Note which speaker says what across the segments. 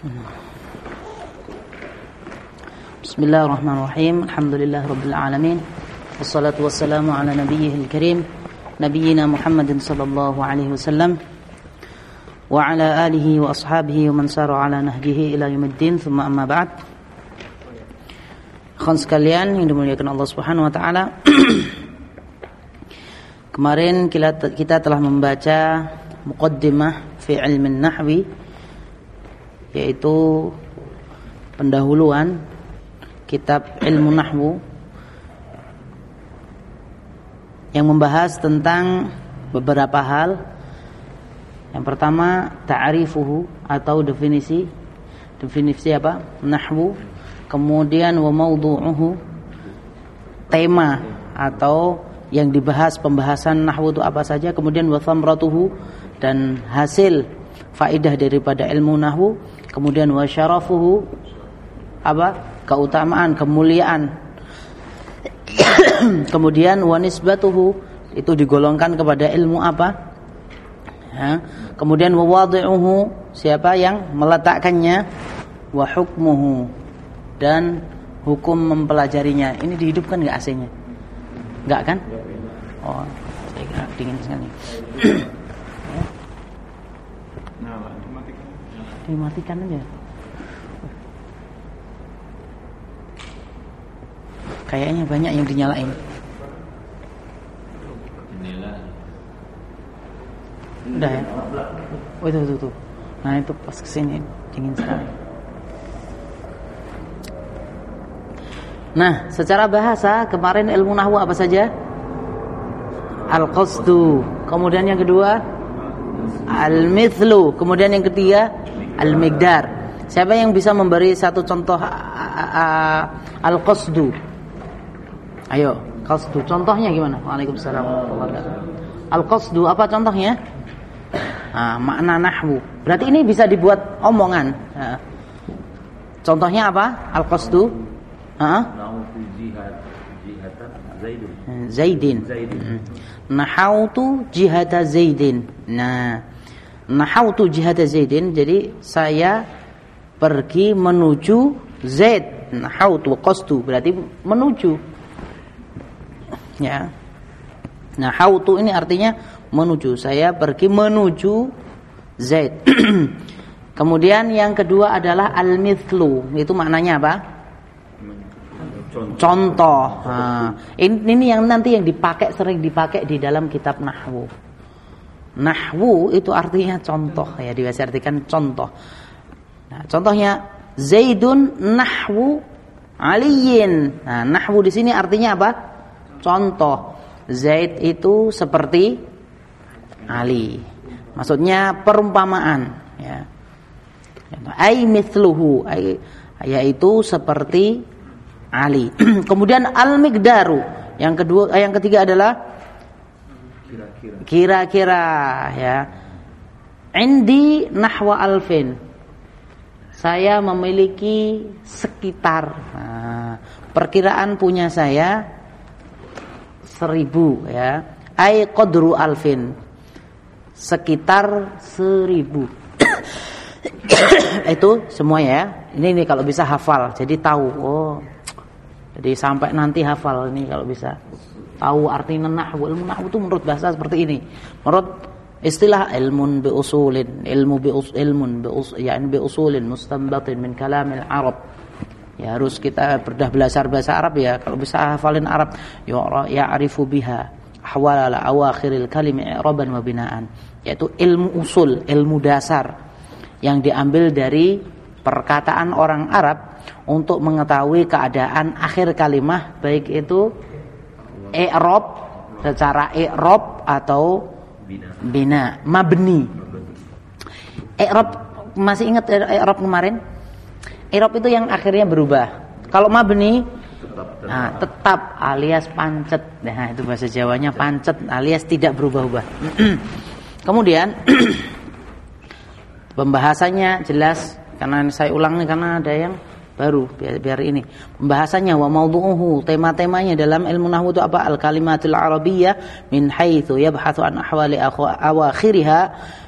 Speaker 1: Bismillah. Bismillahirrahmanirrahim. Alhamdulillah rabbil alamin. Wassalatu wassalamu ala nabiyyihil karim nabiyyina Muhammadin sallallahu alaihi wasallam wa ala alihi wa ashabihi wa man sara ala nahjihi ila yaumiddin. Tsumma amma ba'd. Khon sekalian yang dimuliakan Allah Subhanahu wa taala. Kemarin kita, kita telah membaca muqaddimah fi ilmi nahwi yaitu pendahuluan kitab ilmu nahwu yang membahas tentang beberapa hal. Yang pertama ta'rifuhu atau definisi. Definisi apa? Nahwu. Kemudian wa mawdu'uhu tema atau yang dibahas pembahasan nahwu itu apa saja, kemudian wa thamratuhu dan hasil faidah daripada ilmu nahwu, kemudian wa syarafuhu apa? keutamaan, kemuliaan. kemudian wa nisbatuhu itu digolongkan kepada ilmu apa? Ya. Kemudian wa siapa yang meletakkannya wa hukmuhu dan hukum mempelajarinya. Ini dihidupkan enggak AC-nya? Enggak kan? Oh, dingin sekali. Dimatikan aja. Kayaknya banyak yang dinyalain. Udah ya? Oh itu, itu, itu. Nah itu pas ke sini dingin sekali. Nah, secara bahasa kemarin ilmu nahwu apa saja? Al-qasdu. Kemudian yang kedua al-mithlu. Kemudian yang ketiga al-migdar. Siapa yang bisa memberi satu contoh al-qasdu? Ayo, qasdu. Contohnya gimana? Waalaikumsalam Al-qasdu apa contohnya? Nah, makna nahwu. Berarti ini bisa dibuat omongan. Nah. Contohnya apa? Al-qasdu? Heeh. Zaidin. Nahautu jihata Zaidin. Nah, nahautu jihata Zaidin. Jadi saya pergi menuju Zaid. Nahautu qasdu berarti menuju. Ya. Nahautu ini artinya menuju. Saya pergi menuju Zaid. Kemudian yang kedua adalah al-mithlu. Itu maknanya apa? Contoh. Contoh. Nah, ini, ini yang nanti yang dipakai sering dipakai di dalam kitab nahwu. Nahwu itu artinya contoh ya, biasa contoh. Nah, contohnya Zaidun nahwu aliyin. Nah, nahwu di sini artinya apa? Contoh. Zaid itu seperti Ali. Maksudnya perumpamaan ya. Ai mithluhu, yaitu seperti Ali. Kemudian al-miqdaru. Yang kedua yang ketiga adalah kira-kira ya. Indi nahwa alfin. Saya memiliki sekitar nah, perkiraan punya saya seribu ya. Ai qadru alfin. Sekitar seribu. Itu semua ya. Ini nih kalau bisa hafal. Jadi tahu. Oh, jadi sampai nanti hafal ini kalau bisa tahu arti nahwu. Ilmu nahwu itu menurut bahasa seperti ini. Menurut istilah ilmun bi usulin, ilmu bi us, ilmun bi us, yani bi usulin mustanbatin min kalamil Arab. Ya harus kita berdah belajar bahasa Arab ya. Kalau bisa hafalin Arab, ya'rifu biha ahwal awakhiril kalim i'raban wa binaan. Yaitu ilmu usul, ilmu dasar yang diambil dari perkataan orang Arab untuk mengetahui keadaan akhir kalimah baik itu i'rab secara i'rab atau bina, mabni. I'rab masih ingat i'rab kemarin? I'rab itu yang akhirnya berubah. Kalau mabni nah, tetap alias pancet. Nah, itu bahasa Jawanya pancet alias tidak berubah-ubah. Kemudian pembahasannya jelas karena saya ulang nih karena ada yang baru biar, biar ini pembahasannya wa maudhu'uhu tema-temanya dalam ilmu nahwu itu apa al kalimatul arabiyyah min haitsu yabhathu an ahwali awakhiriha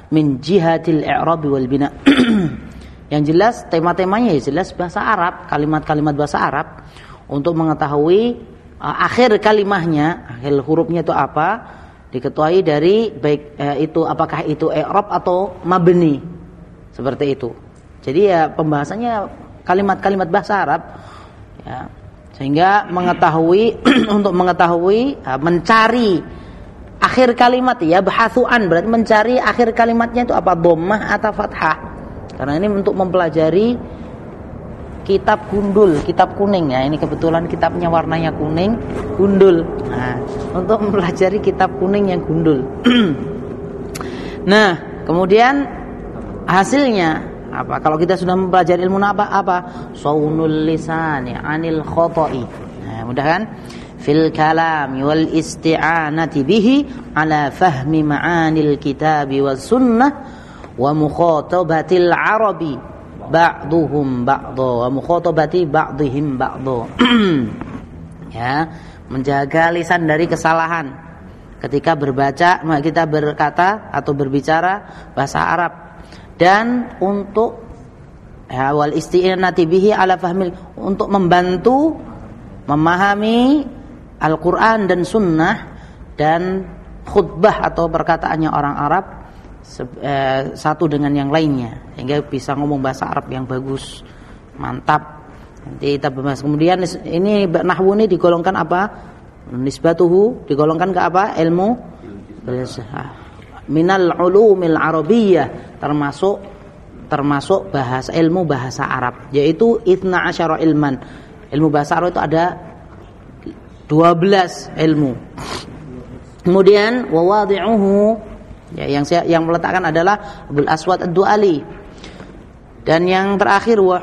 Speaker 1: min jihatil i'rab wal bina Yang jelas tema-temanya ya jelas bahasa Arab, kalimat-kalimat bahasa Arab untuk mengetahui uh, akhir kalimahnya, akhir hurufnya itu apa, diketahui dari baik uh, itu apakah itu i'rab atau mabni. Seperti itu. Jadi ya pembahasannya kalimat-kalimat bahasa Arab ya. Sehingga mengetahui untuk mengetahui uh, mencari akhir kalimat ya bahasuan berarti mencari akhir kalimatnya itu apa dhammah atau fathah. Karena ini untuk mempelajari kitab gundul, kitab kuning ya. Ini kebetulan kitabnya warnanya kuning, gundul. Nah, untuk mempelajari kitab kuning yang gundul. nah, kemudian hasilnya apa? Kalau kita sudah mempelajari ilmu apa? Apa? Saunul lisani anil khoto'i. Nah, mudah kan? Fil kalam wal isti'anati bihi ala fahmi ma'anil kitabi was sunnah wa mukhatabatil arabi ba'duhum ba'dha wa mukhatabati ba'dihim ba'dha ya menjaga lisan dari kesalahan ketika berbaca kita berkata atau berbicara bahasa Arab dan untuk ya, wal isti'anati bihi ala fahmil untuk membantu memahami Al-Qur'an dan sunnah dan khutbah atau perkataannya orang Arab Eh, satu dengan yang lainnya. Sehingga bisa ngomong bahasa Arab yang bagus mantap. Nanti kita bahas. Kemudian ini nahwu ini digolongkan apa? Nisbatuhu digolongkan ke apa? Ilmu. Minal ulumil arabiyyah termasuk termasuk bahasa ilmu bahasa Arab yaitu itna asyara ilman ilmu bahasa Arab itu ada 12 ilmu kemudian wawadi'uhu Ya, yang saya yang meletakkan adalah Abdul Aswad Ad-Duali. Dan yang terakhir wa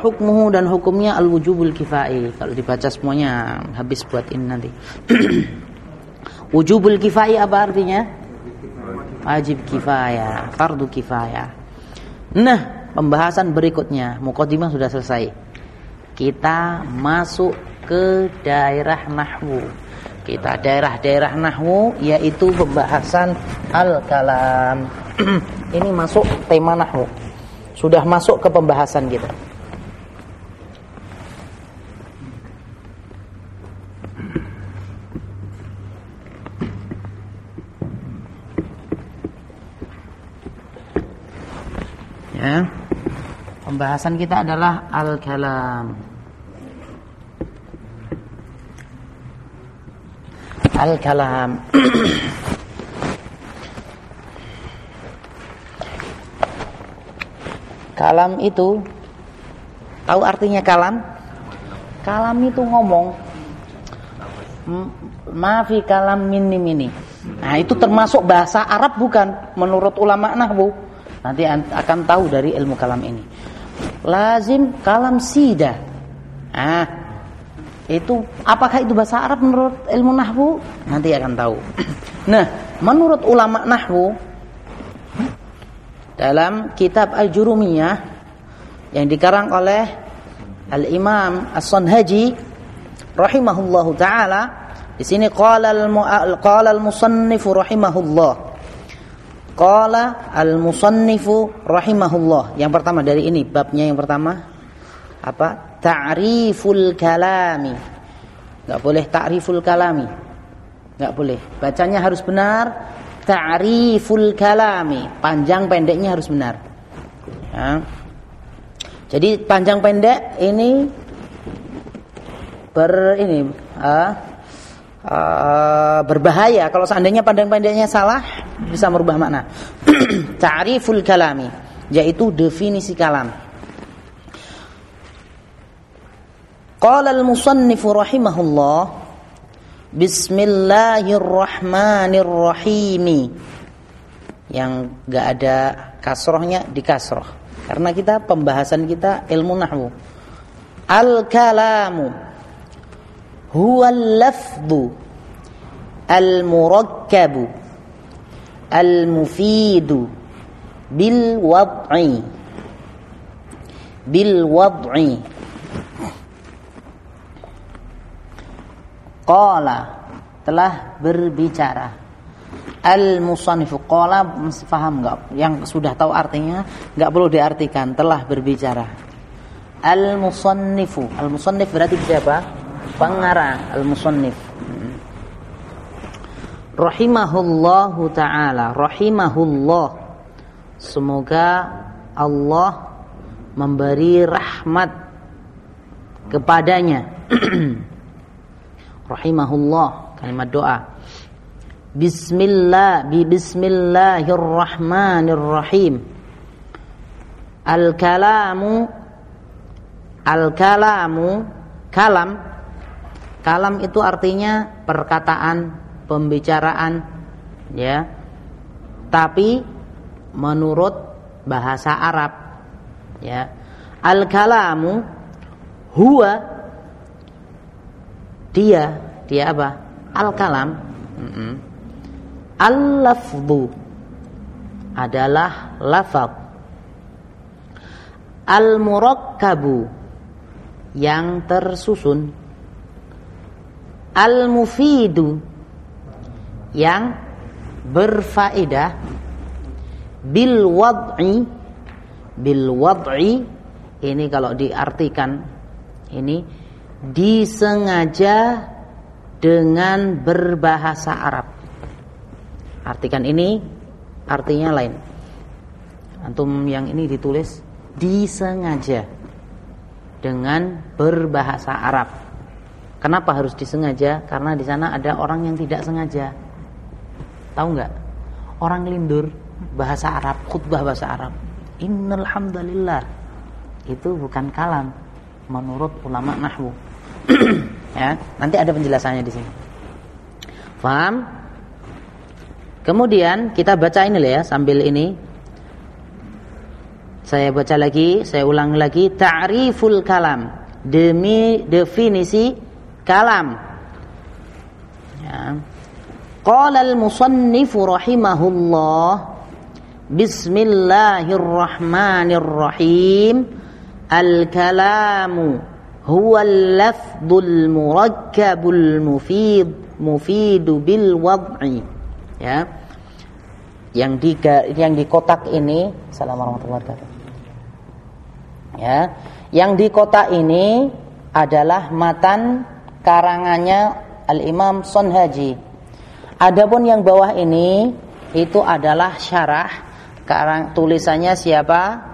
Speaker 1: dan hukumnya al-wujubul kifai. Kalau dibaca semuanya habis buat ini nanti. Wujubul kifai apa artinya? Wajib kifayah, fardu kifayah. Nah, pembahasan berikutnya, mukadimah sudah selesai. Kita masuk ke daerah nahwu kita daerah-daerah nahwu yaitu pembahasan al-kalam. Ini masuk tema nahwu. Sudah masuk ke pembahasan kita. Ya. Pembahasan kita adalah al-kalam. Al-kalam Kalam itu Tahu artinya kalam? Kalam itu ngomong Maafi kalam mini mini Nah itu termasuk bahasa Arab bukan Menurut ulama nahwu Nanti akan tahu dari ilmu kalam ini Lazim kalam sida Ah itu apakah itu bahasa Arab menurut ilmu nahwu? Nanti akan tahu. Nah, menurut ulama nahwu dalam kitab Al-Jurumiyah yang dikarang oleh Al-Imam As-Sanhaji rahimahullahu taala di sini qala al-musannif rahimahullah qala al-musannif rahimahullah yang pertama dari ini babnya yang pertama apa ta'riful kalami. Enggak boleh ta'riful kalami. Enggak boleh. Bacanya harus benar. Ta'riful kalami. Panjang pendeknya harus benar. Ya. Jadi panjang pendek ini ber ini uh, uh, berbahaya kalau seandainya panjang pendeknya salah bisa merubah makna. Ta'riful kalami yaitu definisi kalam. Qala al-musannif rahimahullah Bismillahirrahmanirrahim Yang gak ada kasrohnya di kasroh Karena kita pembahasan kita ilmu nahwu Al-kalamu Huwa al-lafdu Al-murakkabu Al-mufidu Bil-wad'i Bil-wad'i Qala telah berbicara. Al-musannifu qala paham enggak? Yang sudah tahu artinya enggak perlu diartikan, telah berbicara. Al-musannifu. Al-musannif berarti siapa? Pengarang al-musannif. Rahimahullahu taala, rahimahullah. Semoga Allah memberi rahmat kepadanya. rahimahullah, kalimat doa. Bismillah, bi bismillahirrahmanirrahim. Al-kalamu Al-kalamu kalam kalam itu artinya perkataan, pembicaraan ya. Tapi menurut bahasa Arab ya. Al-kalamu huwa dia dia apa? Al-kalam mm -mm. Al-lafdu adalah lafaz Al-murakkabu yang tersusun al-mufidu yang berfaedah bil wad'i bil wad'i ini kalau diartikan ini disengaja dengan berbahasa Arab artikan ini artinya lain antum yang ini ditulis disengaja dengan berbahasa Arab. Kenapa harus disengaja? Karena di sana ada orang yang tidak sengaja. Tahu nggak? Orang lindur bahasa Arab, khutbah bahasa Arab. Innal hamdalillah. Itu bukan kalam menurut ulama nahwu. ya, nanti ada penjelasannya di sini. Faham? Kemudian kita baca ini ya sambil ini saya baca lagi, saya ulang lagi ta'riful kalam. Demi definisi kalam. Ya. Qala al-musannif rahimahullah. Bismillahirrahmanirrahim. Al-kalamu huwa al-lafdul murakkabul mufid mufidu bil wad'i. Ya. Yang di yang di kotak ini Assalamualaikum warahmatullahi wabarakatuh. Ya, yang di kota ini adalah matan karangannya Al-Imam Sonhaji. Adapun yang bawah ini itu adalah syarah karang tulisannya siapa?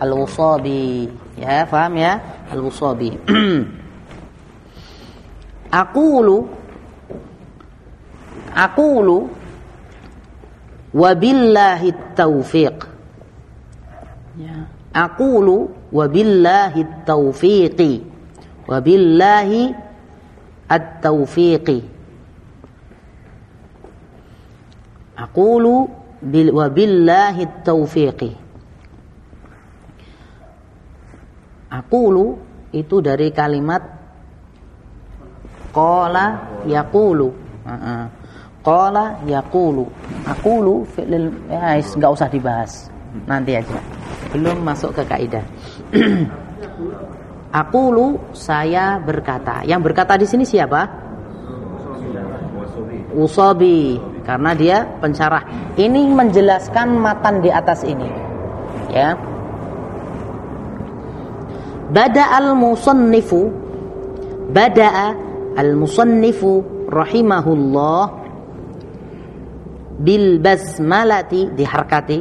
Speaker 1: Al-Wusabi. Ya, paham ya? Al-Wusabi. Aqulu Aqulu wabillahi taufiq. Ya aqulu wabillahi taufiqi wabillahi at-taufiqi aqulu bil wabillahi at-taufiqi aqulu itu dari kalimat qala yaqulu. Qala yaqulu. Aqulu fi'il ya enggak usah dibahas. Nanti aja. Belum masuk ke kaidah. Aku lu saya berkata. Yang berkata di sini siapa? Usobi karena dia pencarah. Ini menjelaskan matan di atas ini. Ya. Bada al-musannifu Bada'a al-musannifu rahimahullah bil basmalati diharkati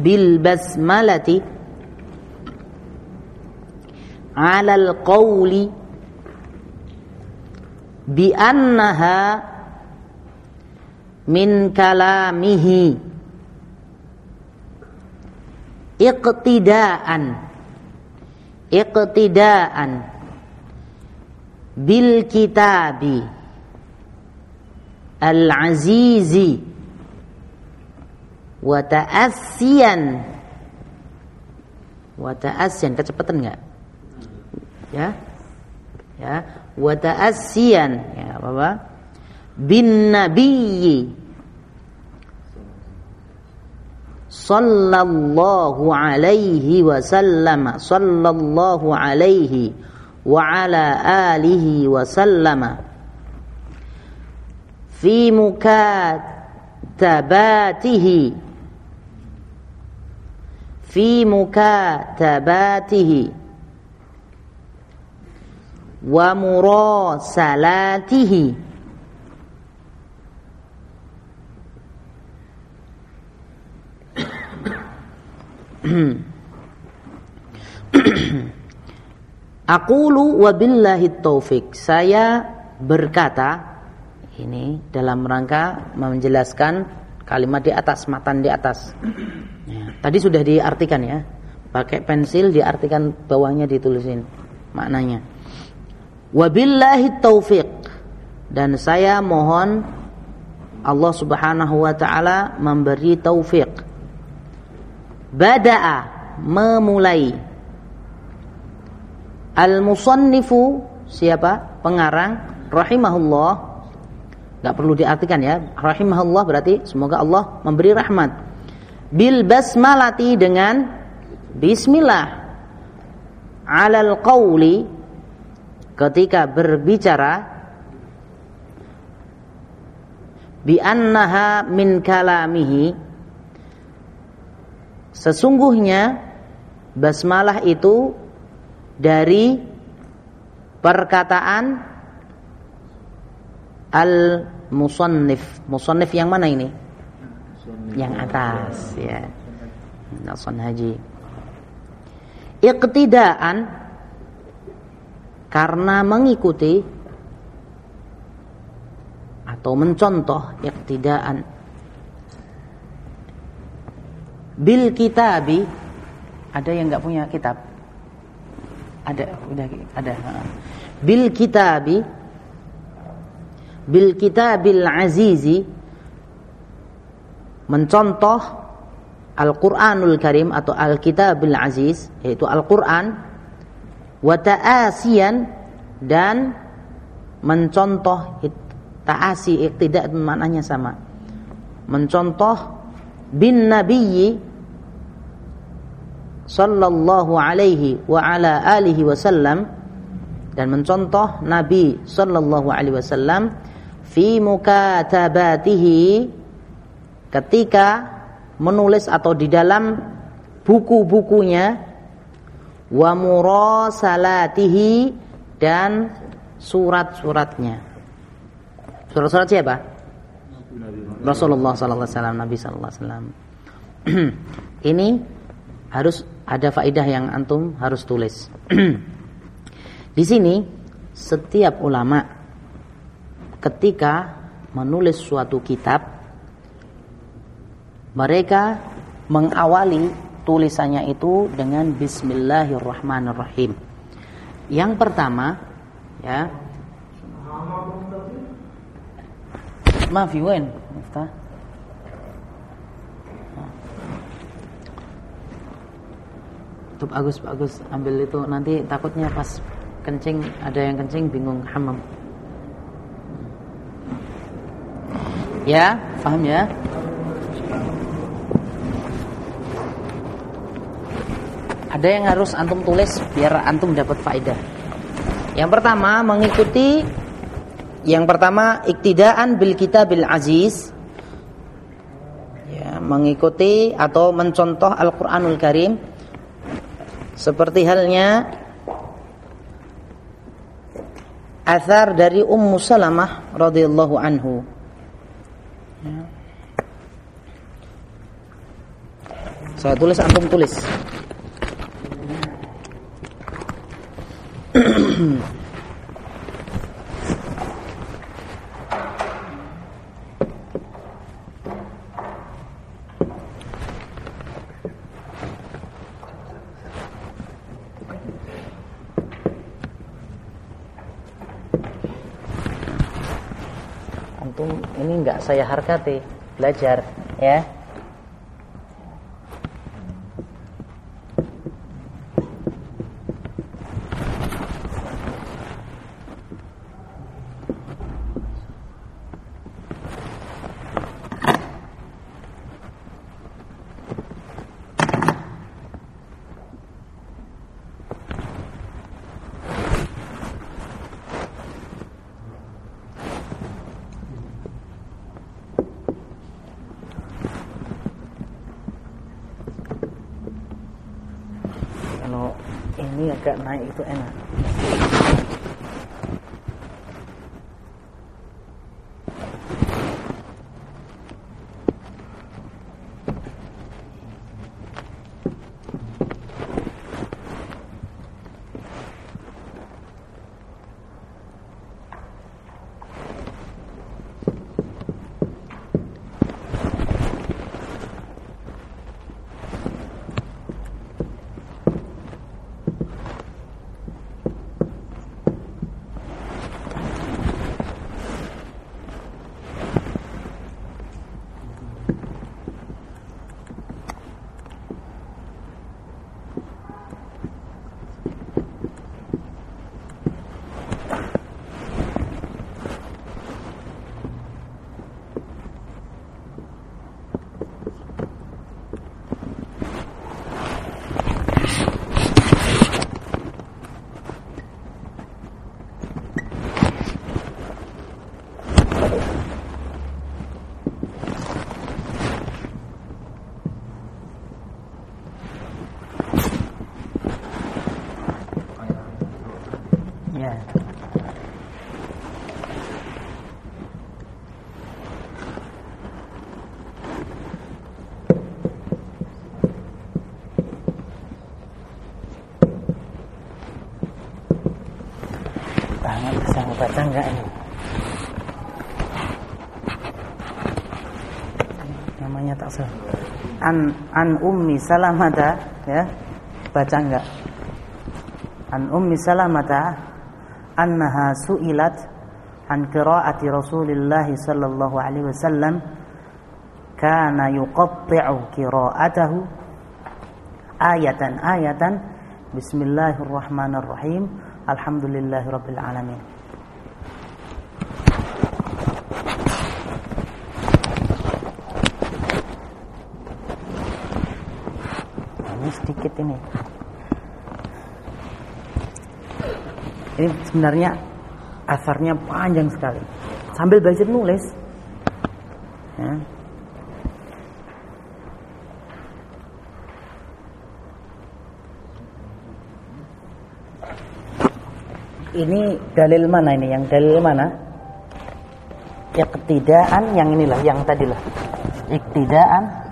Speaker 1: bil basmalati ala al-qawli bi annaha min kalamihi. Iqtidaan. Iqtidaan. Bil kitabi. Al-azizi. Wa ta'assiyan wa ta'assiyan kecepatan enggak ya? Ya? Wa ta'assiyan ya apa bin nabiyyi sallallahu alaihi wasallam sallallahu alaihi wa ala alihi wa sallama fi mukat tabatihi fi mukatabatihi wa Aqulu wabillahi taufik. Saya berkata ini dalam rangka menjelaskan kalimat di atas, matan di atas. Ya, tadi sudah diartikan ya. Pakai pensil diartikan bawahnya ditulisin maknanya. Wabillahi taufik. Dan saya mohon Allah Subhanahu wa taala memberi taufik. Bada'a memulai. Al-musannifu siapa? Pengarang rahimahullah Gak perlu diartikan ya. Rahimahullah berarti semoga Allah memberi rahmat. Bil basmalati dengan bismillah. Alal qawli ketika berbicara bi annaha min kalamihi sesungguhnya basmalah itu dari perkataan al musannif yang mana ini? Yang atas ya. Nasan Haji. Iqtidaan karena mengikuti atau mencontoh iqtidaan bil kitabi. Ada yang nggak punya kitab? Ada udah ada bil kitabi. Bil kitabil azizi. Mencontoh Al-Qur'anul Karim atau Al-Kitabil Aziz yaitu Al-Qur'an wa ta'asiyan dan mencontoh ta'asi iktidak maknanya sama. Mencontoh bin nabiyyi sallallahu alaihi wa ala alihi wasallam dan mencontoh Nabi sallallahu alaihi wasallam fi mukatabatihi ketika menulis atau di dalam buku-bukunya wa murasalatihi dan surat-suratnya. Surat-surat siapa? Rasulullah sallallahu alaihi wasallam, Nabi sallallahu alaihi wasallam. Ini harus ada faidah yang antum harus tulis. Di sini setiap ulama ketika menulis suatu kitab mereka mengawali tulisannya itu dengan bismillahirrahmanirrahim. Yang pertama ya Maaf Tuh Agus Agus ambil itu nanti takutnya pas kencing ada yang kencing bingung hamam Ya, paham ya? Ada yang harus antum tulis biar antum dapat faedah. Yang pertama mengikuti yang pertama iktidaan bil kitabil aziz ya, mengikuti atau mencontoh Al-Qur'anul Karim seperti halnya asar dari Ummu Salamah radhiyallahu anhu Ya. Saya tulis, antum tulis. saya harkati belajar ya naik itu enak baca enggak ini? Namanya tak sah. An an ummi salamata ya. Baca enggak? An ummi salamata annaha su'ilat an qira'ati Rasulillah sallallahu alaihi wasallam kana yuqatti'u qira'atahu ayatan ayatan Bismillahirrahmanirrahim Alhamdulillahirabbil alamin sedikit ini. Ini sebenarnya asarnya panjang sekali. Sambil belajar nulis. Ya. Ini dalil mana ini? Yang dalil mana? Iktidaan yang inilah, yang tadilah. Iktidaan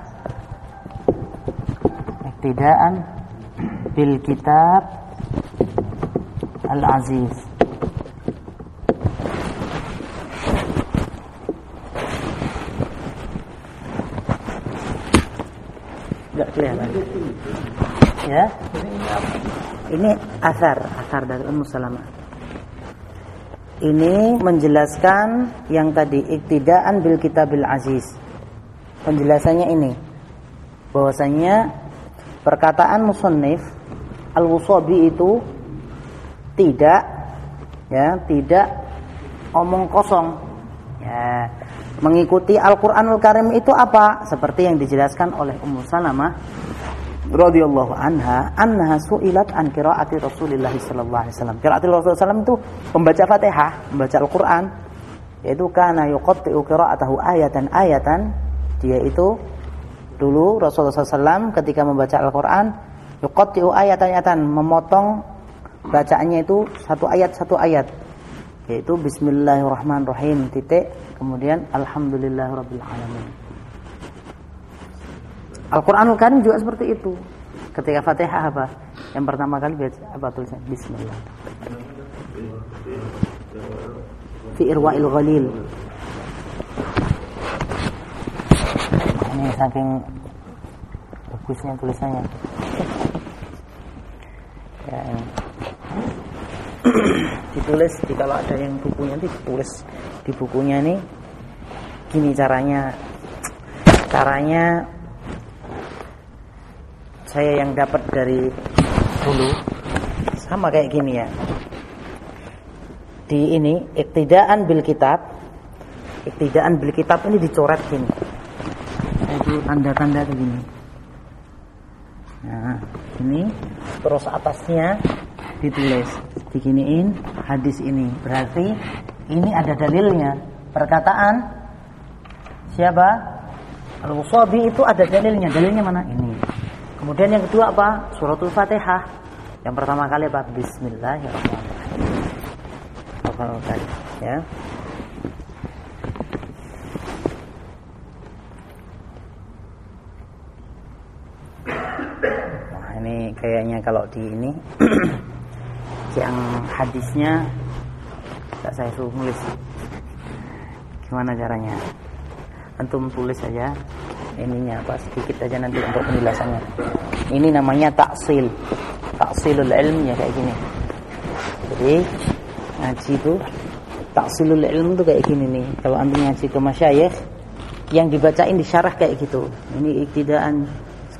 Speaker 1: iktidaan bil kitab al-aziz Enggak kelihatan. Ya. Ini asar, asar dari Ummu Salamah. Ini menjelaskan yang tadi iktidaan bil kitabil aziz. Penjelasannya ini bahwasanya perkataan musannif al-wusabi itu tidak ya tidak omong kosong. Ya mengikuti Al-Qur'anul Karim itu apa? Seperti yang dijelaskan oleh Ummu Salamah radhiyallahu anha annaha su'ilat an qiraati Rasulillah sallallahu alaihi wasallam. Qiraati Rasulullah itu membaca Fatihah, membaca Al-Qur'an. Yaitu kana yuqatti'u qira'atahu ayatan ayatan. Dia itu Dulu Rasulullah SAW ketika membaca Al-Quran Yuqatti'u ayat-ayatan Memotong bacaannya itu Satu ayat satu ayat. Yaitu Bismillahirrahmanirrahim Titik. Kemudian Alhamdulillahirrahmanirrahim Al-Quranul Karim juga seperti itu. Ketika Fatihah apa? Yang pertama kali baca apa tulisan? Bismillah. Fi irwa'il ghalil. Ini saking bagusnya tulisannya ya, ditulis di kalau ada yang bukunya nanti ditulis. Di bukunya nih gini caranya. Caranya saya yang dapat dari dulu sama kayak gini ya. Di ini iktidaan bil kitab iktidaan bil kitab ini dicoret gini. Itu tanda-tanda begini nah ini terus atasnya ditulis diginiin hadis ini. Berarti ini ada dalilnya. Perkataan siapa? al-Wasabi itu ada dalilnya. Dalilnya mana? Ini. Kemudian yang kedua apa? Suratul fatihah. Yang pertama kali apa? Bismillahirrahmanirrahim. Ya. Nah, ini kayaknya kalau di ini yang hadisnya tidak saya suruh nulis. Gimana caranya? Antum tulis saja ininya apa sedikit aja nanti untuk penjelasannya. Ini namanya taksil. Taksilul ilm ya kayak gini. Jadi ngaji itu taksilul ilm itu kayak gini nih. Kalau antum ngaji ke masyayikh yang dibacain disyarah kayak gitu. Ini iktidaan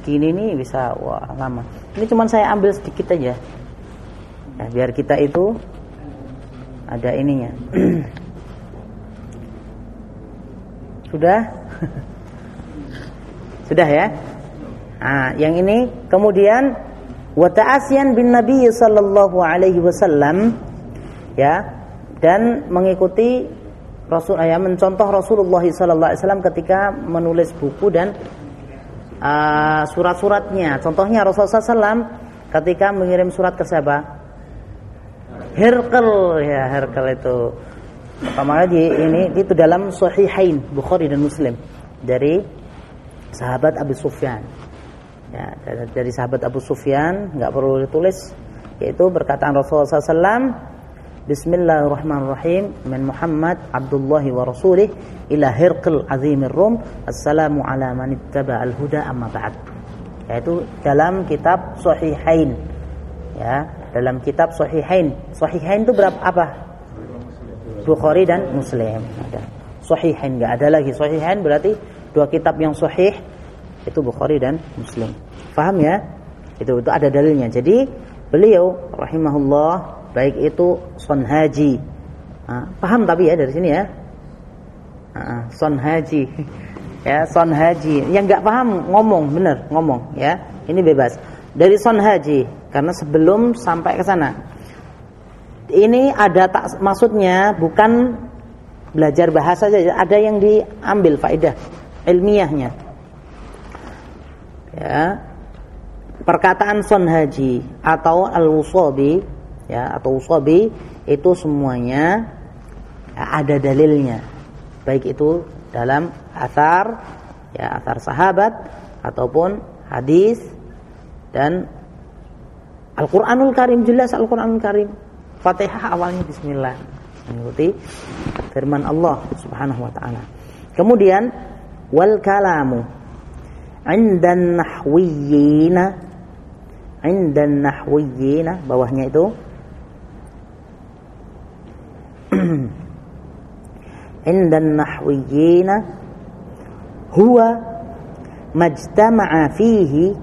Speaker 1: segini nih bisa wah lama. Ini cuma saya ambil sedikit aja. Ya, biar kita itu ada ininya. Sudah? Sudah ya? Nah, yang ini kemudian wa ta'asyan bin Nabi sallallahu alaihi wasallam ya dan mengikuti Rasul ya mencontoh Rasulullah sallallahu ketika menulis buku dan uh, surat-suratnya. Contohnya Rasulullah SAW ketika mengirim surat ke siapa? Herkel ya Herkel itu. Pertama lagi ini itu dalam Sahihain Bukhari dan Muslim dari sahabat Abu Sufyan. Ya, dari sahabat Abu Sufyan nggak perlu ditulis yaitu berkataan Rasulullah SAW Bismillahirrahmanirrahim. Min Muhammad Abdullah wa rasulih ila Hirqil azimir Rum. Assalamu ala man al huda amma ba'd. Yaitu dalam kitab Sahihain. Ya dalam kitab Sahihain. Sahihain itu berapa apa? Bukhari dan Muslim. Ada. Sahihain enggak ada lagi. Sahihain berarti dua kitab yang sahih itu Bukhari dan Muslim. Paham ya? Itu itu ada dalilnya. Jadi beliau rahimahullah baik itu son haji. Paham tapi ya dari sini ya. Nah, son haji. ya, son haji. Yang nggak paham ngomong bener, ngomong ya. Ini bebas. Dari son haji karena sebelum sampai ke sana. Ini ada tak maksudnya bukan belajar bahasa saja, ada yang diambil faedah ilmiahnya ya perkataan son haji atau al wusabi ya atau usabi itu semuanya eh, ada dalilnya. Baik itu dalam asar ya asar sahabat ataupun hadis dan Al-Qur'anul Karim jelas Al-Qur'anul Karim. Fatihah awalnya bismillah. Mengikuti firman Allah Subhanahu wa taala. Kemudian wal kalamu. 'indan nahwiyina. 'indan nahwiyina. Bawahnya itu عند النحويين هو ما اجتمع فيه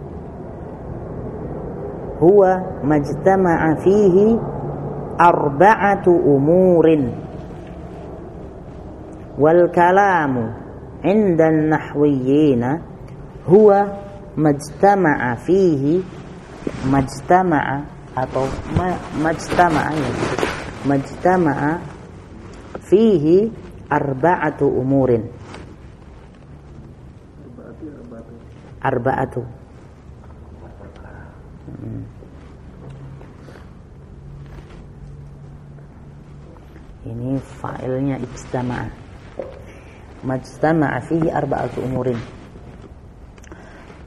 Speaker 1: هو ما اجتمع فيه أربعة أمور. والكلام عند النحويين huwa majtama'a fihi majtama'a atau ma, majtama'a majtama'a fihi arba'atu umurin. Arba'atu. Hmm. ini failnya ijtama'a. Majtama'a fihi arba'atu umurin.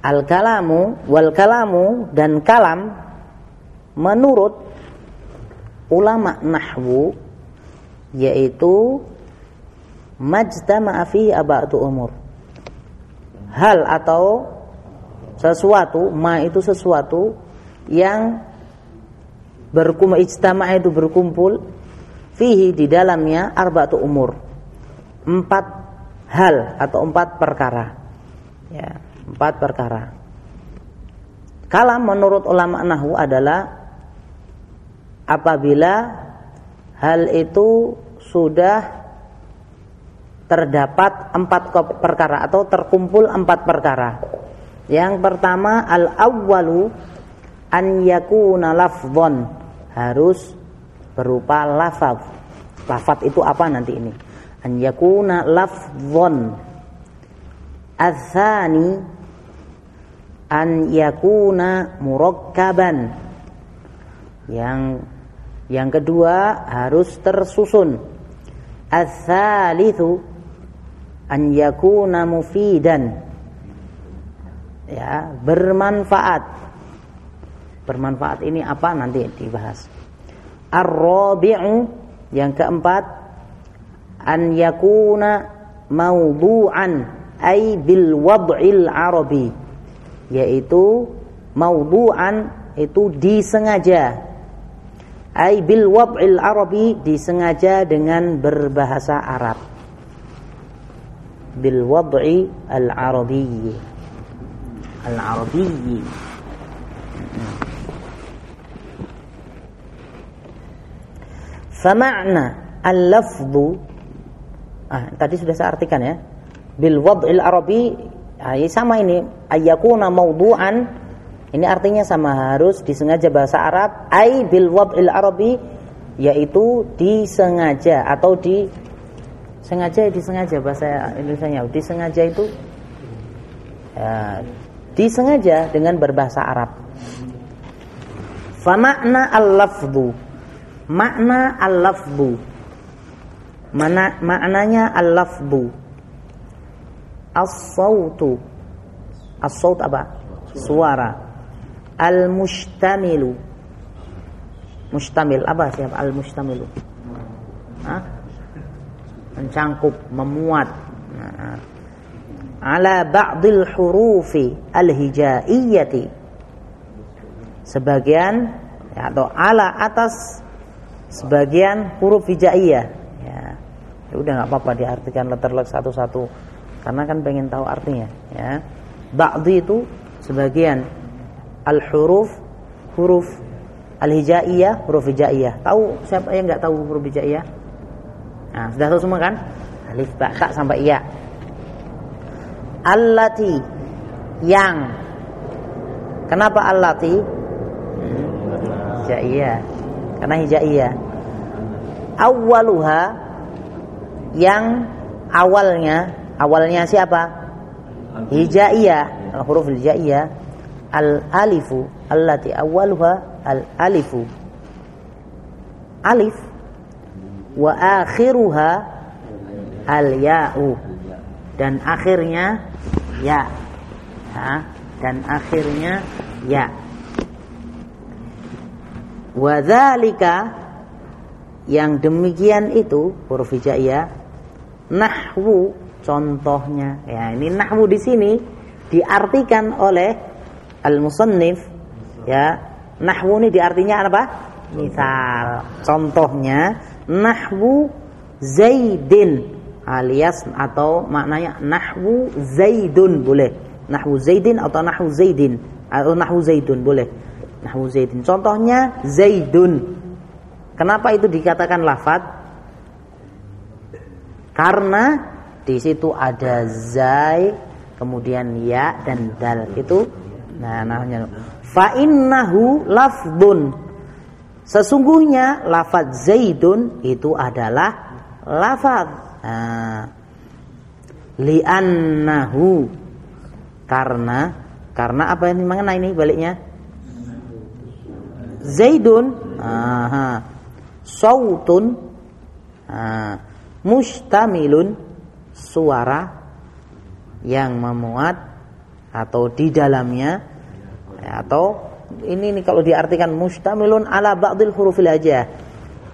Speaker 1: Al kalamu wal kalamu dan kalam menurut ulama nahwu yaitu majtama'a fihi aba'atu umur. Hal atau sesuatu ma itu sesuatu yang berkumpul ijtama' itu berkumpul fihi di dalamnya arba'atu umur. Empat hal atau empat perkara. Ya Empat perkara. Kalam menurut ulama nahwu adalah apabila hal itu sudah terdapat empat perkara atau terkumpul empat perkara. Yang pertama al awwalu an yakuna lafdhon harus berupa lafaz. Lafaz itu apa nanti ini? An yakuna lafdhon. Adzani an yakuna murakkaban Yang yang kedua harus tersusun. Ats-tsalitsu an yakuna mufidan. Ya, bermanfaat. Bermanfaat ini apa nanti dibahas. Ar-rabi'u yang keempat an yakuna mawdu'an ay bil wad'il arabi yaitu mawdu'an itu disengaja ay bil wad'il arabi disengaja dengan berbahasa Arab. Bil wad'i al arabi. Al arabi. Fama'na al-lafzu ah, tadi sudah saya artikan ya. Bil wad'il arabi. Ah, sama ini. Ayyakuna mawdu'an ini artinya sama harus disengaja bahasa Arab ai bil wad'il arabi yaitu disengaja atau di sengaja disengaja bahasa Indonesia disengaja itu ya, disengaja dengan berbahasa Arab. Famakna al-lafdhu makna al-lafdhu mana maknanya al-lafdhu as-sautu. As-saut apa? Suara Al-mustamilu. Mustamil apa siapa al-mustamilu? Hah? Mencangkup, memuat. Nah. Ala ba'dil hurufi al-hijaiyati. Sebagian ya, atau ala atas sebagian huruf hijaiyah. Ya. ya udah nggak apa-apa diartikan letterlek satu-satu karena kan pengen tahu artinya ya. Ba'di itu sebagian al-huruf huruf al-hijaiyah, huruf hijaiyah. Tahu siapa yang nggak tahu huruf hijaiyah? Nah, sudah tahu semua kan? Alif, ba, ta sampai ya. Allati yang Kenapa allati? Hmm. Hijaiyah. Karena hijaiyah. Awaluha yang awalnya, awalnya siapa? Hijaiyah, huruf hijaiyah al-alifu allati awwaluha al-alifu. Alif wa akhiruha al-ya'u. Dan akhirnya ya. Ha? dan akhirnya ya. Wa yang demikian itu huruf hijaiyah nahwu contohnya. Ya ini nahwu di sini diartikan oleh al-musannif ya nahwu ini diartinya apa? Misal contohnya nahwu Zaidin alias atau maknanya nahwu Zaidun boleh. Nahwu Zaidin atau nahwu Zaidin atau nahwu Zaidun boleh. Nahwu Zaidin. Contohnya Zaidun. Kenapa itu dikatakan lafad? Karena di situ ada zai, kemudian ya dan dal. Itu Nah, namanya fa innahu lafdun. Sesungguhnya lafaz Zaidun itu adalah lafaz. Nah, li'annahu karena karena apa yang mana ini baliknya? Zaidun aha, sautun aha, mustamilun suara yang memuat atau di dalamnya. Ya, atau ini nih kalau diartikan mustamilun ala ba'dil hurufil aja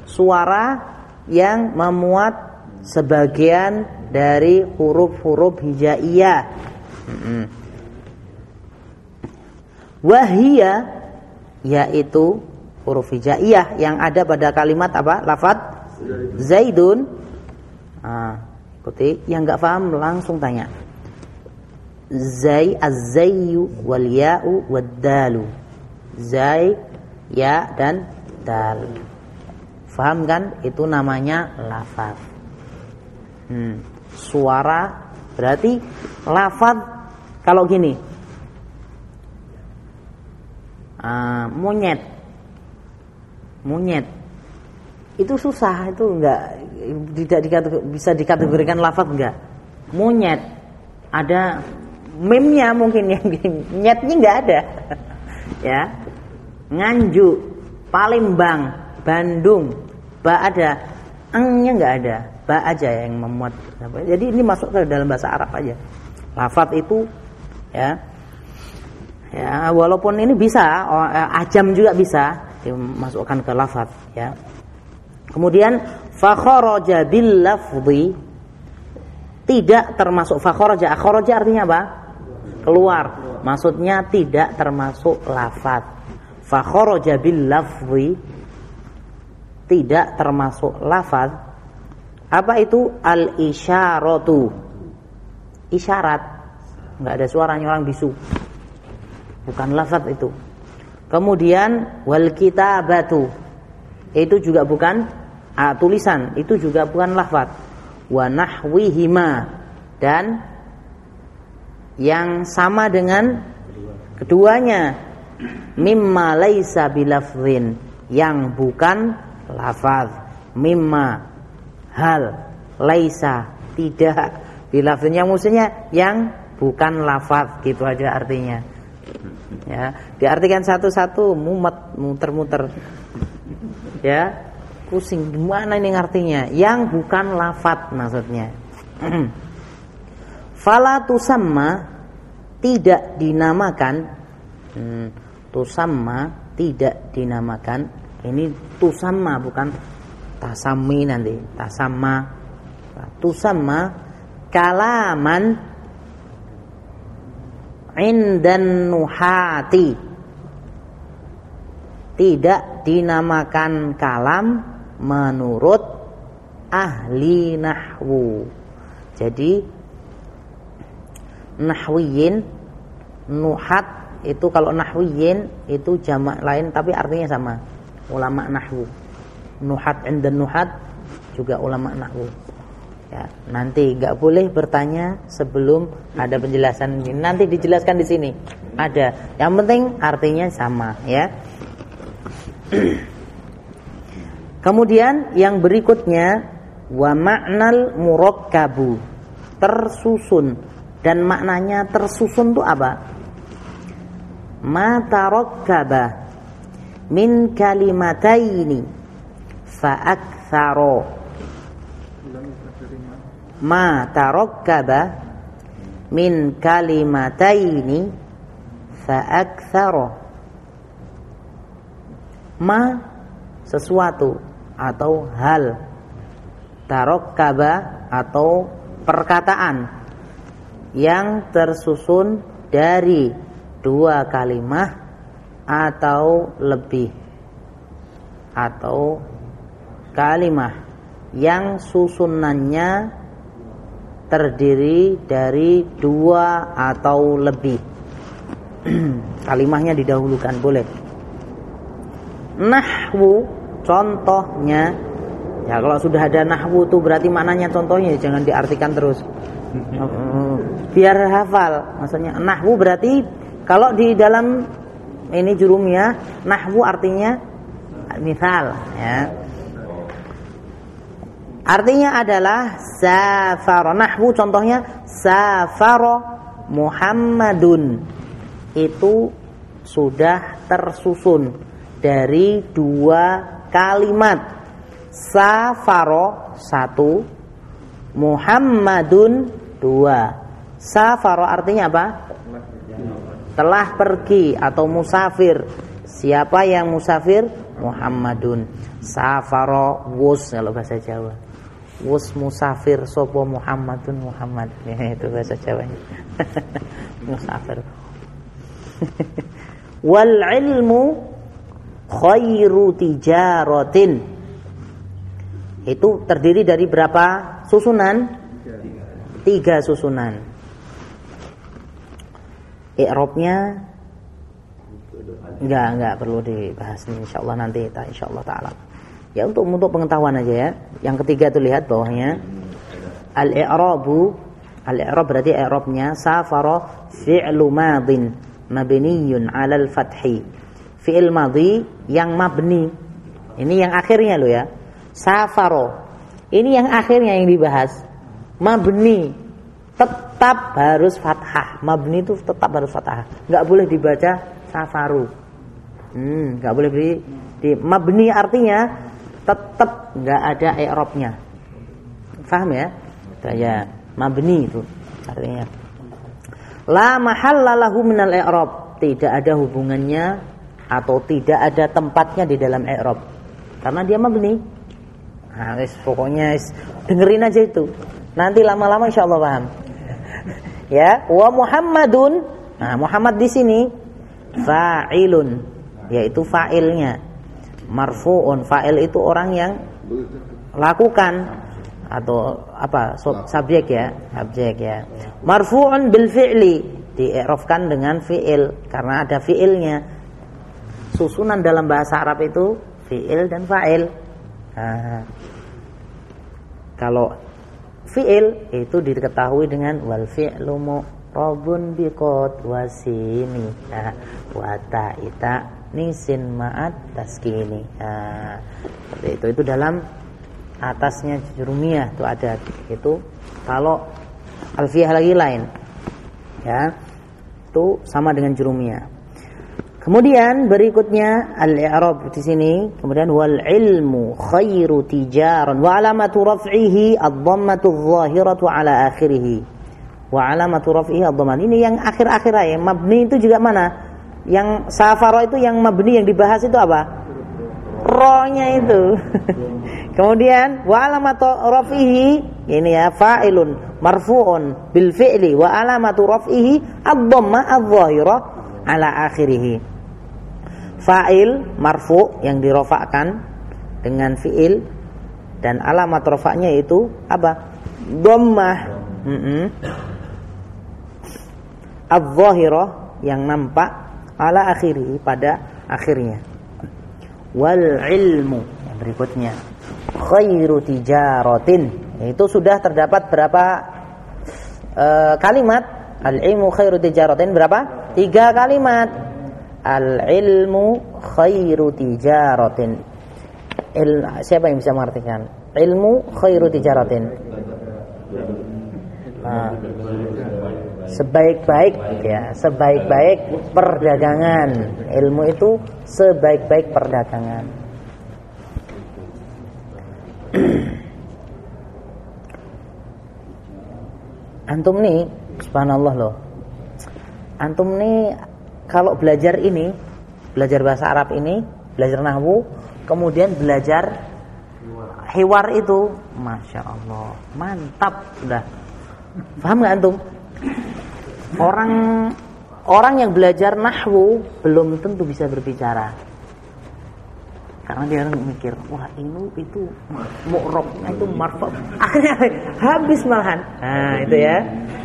Speaker 1: suara yang memuat sebagian dari huruf-huruf hijaiyah. Wahia yaitu huruf hijaiyah yang ada pada kalimat apa? Lafat zaidun. Ah, yang nggak paham langsung tanya zai az-zayyu wal ya'u wad dalu zai ya dan dal. Faham kan? Itu namanya lafaz. Hmm. suara berarti lafaz. Kalau gini. Uh, monyet. Monyet. Itu susah itu enggak tidak dikategor, bisa dikategorikan lafaz enggak? Monyet. Ada memnya mungkin yang nyetnya nggak ada. Ya. Nganju Palembang, Bandung, ba ada, engnya nggak ada, ba aja yang memuat. Jadi ini masuk ke dalam bahasa Arab aja. Lafat itu ya. Ya walaupun ini bisa eh, ajam juga bisa dimasukkan ke lafat ya. Kemudian fakharaja bil lafzi. Tidak termasuk fakharaja. Akharaja artinya apa keluar. Maksudnya tidak termasuk lafat fakharaja bil lafzi. Tidak termasuk lafaz apa itu? Al isyaratu isyarat. Nggak ada suaranya orang bisu. Bukan lafaz itu. Kemudian wal kitabatu. Itu juga bukan ah, tulisan. Itu juga bukan lafaz wa nahwihima. Dan yang sama dengan keduanya. Mimma laisa bilafzin yang bukan lafaz. Mimma hal laisa tidak. Bilafzin yang maksudnya yang bukan lafaz gitu aja artinya. Ya diartikan satu-satu mumet muter-muter. Ya pusing gimana ini artinya yang bukan lafaz maksudnya fala tusamma tidak dinamakan. Hmm, tusamma tidak dinamakan. Ini tusamma bukan tasami nanti. Tasamma. Tusamma kalaman indan nuhati. Tidak dinamakan kalam menurut ahli nahwu. Jadi nahwiyin nuhat itu kalau nahwiyin itu jamak lain tapi artinya sama. Ulama nahwu. Nuhat indan nuhat juga ulama nahwu. Ya, nanti nggak boleh bertanya sebelum ada penjelasan ini. Nanti dijelaskan di sini. Ada. Yang penting artinya sama, ya. Kemudian yang berikutnya wa ma'nal murakkabu tersusun dan maknanya tersusun itu apa? Ma tarakkaba min kalimataini fa aktsara ma tarakkaba min kalimataini fa aktsara ma sesuatu atau hal. Tarakkaba atau perkataan yang tersusun dari dua kalimat atau lebih atau kalimat yang susunannya terdiri dari dua atau lebih. Kalimahnya didahulukan boleh. Nahwu contohnya ya kalau sudah ada nahwu itu berarti maknanya contohnya jangan diartikan terus. Biar hafal. Maksudnya nahwu berarti kalau di dalam ini jurumnya nahwu artinya misal ya Artinya adalah safar. Nahwu contohnya safar Muhammadun. Itu sudah tersusun dari dua kalimat. Safaro satu, Muhammadun dua. Safaro artinya apa? Telah pergi atau musafir. Siapa yang musafir? Muhammadun. Safaro wus kalau bahasa Jawa wus musafir sopo Muhammadun Muhammad ya, itu bahasa Jawanya musafir wal ilmu khairu tijaratin itu terdiri dari berapa susunan tiga susunan i'rabnya enggak enggak perlu dibahas insyaallah nanti insyaallah taala Ya untuk untuk pengetahuan aja ya. Yang ketiga itu lihat bawahnya al-i'rabu al-i'rab berarti i'rabnya safara fi'lu madin mabniyun 'ala al-fathi. Fi'il madhi yang mabni. Ini yang akhirnya lo ya. Safaro. Ini yang akhirnya yang dibahas. Mabni tetap harus fathah. Mabni itu tetap harus fathah. Enggak boleh dibaca safaru. Hmm, nggak boleh beri di mabni artinya tetap nggak ada i'rabnya. Faham ya? Ya, mabni itu artinya. La mahalla lahu minal i'rab. Tidak ada hubungannya atau tidak ada tempatnya di dalam i'rab. Karena dia mabni. Nah, pokoknya dengerin aja itu. Nanti lama-lama insyaallah paham. ya, wa Muhammadun. Nah, Muhammad di sini. Fa'ilun. Yaitu fa'ilnya. Marfu'un, fa'il itu orang yang lakukan. Atau apa subjek ya. Subjek ya. Marfu'un bil fi'li. Di'rafkan dengan fi'il. Karena ada fi'ilnya. Susunan dalam bahasa Arab itu fi'il dan fa'il. Nah, kalau fi'il itu diketahui dengan wal fi'lu mu'rabun biqad wasini nah, wa ita nisin ma'at taskini. Nah, seperti itu. Itu dalam atasnya jurumiyah itu ada. Itu kalau alfiyah lagi lain. Ya itu sama dengan jurumiyah kemudian berikutnya al-i'rab di sini. Kemudian wal ilmu khairu tijaran wa alamatu raf'ihi ad-dhammatu adh-dhahiratu ala akhirih. Wa alamatu raf'ihi ad-dhamman ini yang akhir-akhir ya mabni itu juga mana? Yang safaro itu yang mabni yang dibahas itu apa? Rohnya itu. Kemudian wa alamatu rafihi ini ya fa'ilun marfu'un bil fi'li. Wa alamatu rafihi ad-dhamma adh-dhahira ala akhirih. Fa'il marfu yang dirofakkan dengan fi'il dan alamat rofaknya itu apa? Dhammah. Mm -mm. Adh-dhahira yang nampak ala akhirih pada akhirnya. Wal ilmu yang berikutnya khairu tijaratin. Itu sudah terdapat berapa e, kalimat? Al-ilmu khairu tijaratin berapa? Tiga kalimat. Al-ilmu khairu tijaratin. Il, siapa yang bisa mengartikan? Ilmu khairu tijaratin. Nah, sebaik-baik ya, sebaik-baik perdagangan. Ilmu itu sebaik-baik perdagangan. antum nih subhanallah loh antum nih kalau belajar ini belajar bahasa Arab ini belajar nahwu kemudian belajar hewar itu masya Allah mantap sudah paham nggak antum? Orang orang yang belajar nahwu belum tentu bisa berbicara. Karena dia orang mikir wah ini itu mu'rabnya itu marfa akhirnya habis malahan. Nah itu ya.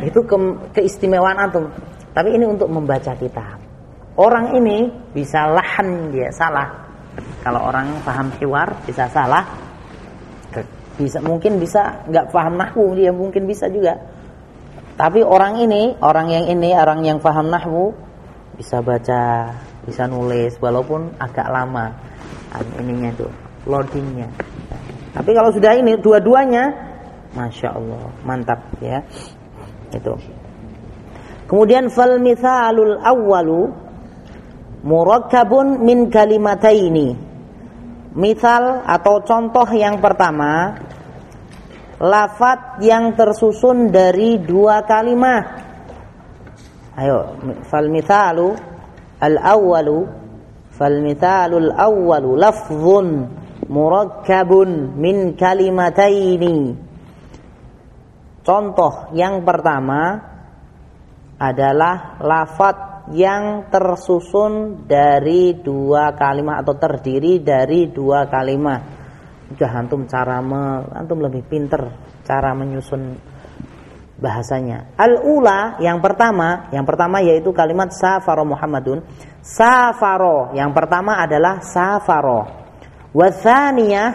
Speaker 1: itu ke, keistimewaan antum. Tapi ini untuk membaca kitab orang ini bisa lahan dia salah. Kalau orang paham hiwar bisa salah. Bisa mungkin bisa nggak paham nahwu dia mungkin bisa juga. Tapi orang ini orang yang ini orang yang paham nahwu bisa baca bisa nulis walaupun agak lama ininya itu loadingnya. Tapi kalau sudah ini dua-duanya masya Allah mantap ya. Itu. Kemudian fal mithalul awwalu murakkabun min kalimataini misal atau contoh yang pertama lafat yang tersusun dari dua kalimat ayo fal mithalu al awwalu fal-mithalu al-awwalu. lafzun murakkabun min kalimataini contoh yang pertama adalah lafat yang tersusun dari dua kalimat atau terdiri dari dua kalimat. Sudah antum cara me, antum lebih pinter cara menyusun bahasanya. Al-ula yang pertama, yang pertama yaitu kalimat safaro Muhammadun Safaro yang pertama adalah safaro. Wathaniyah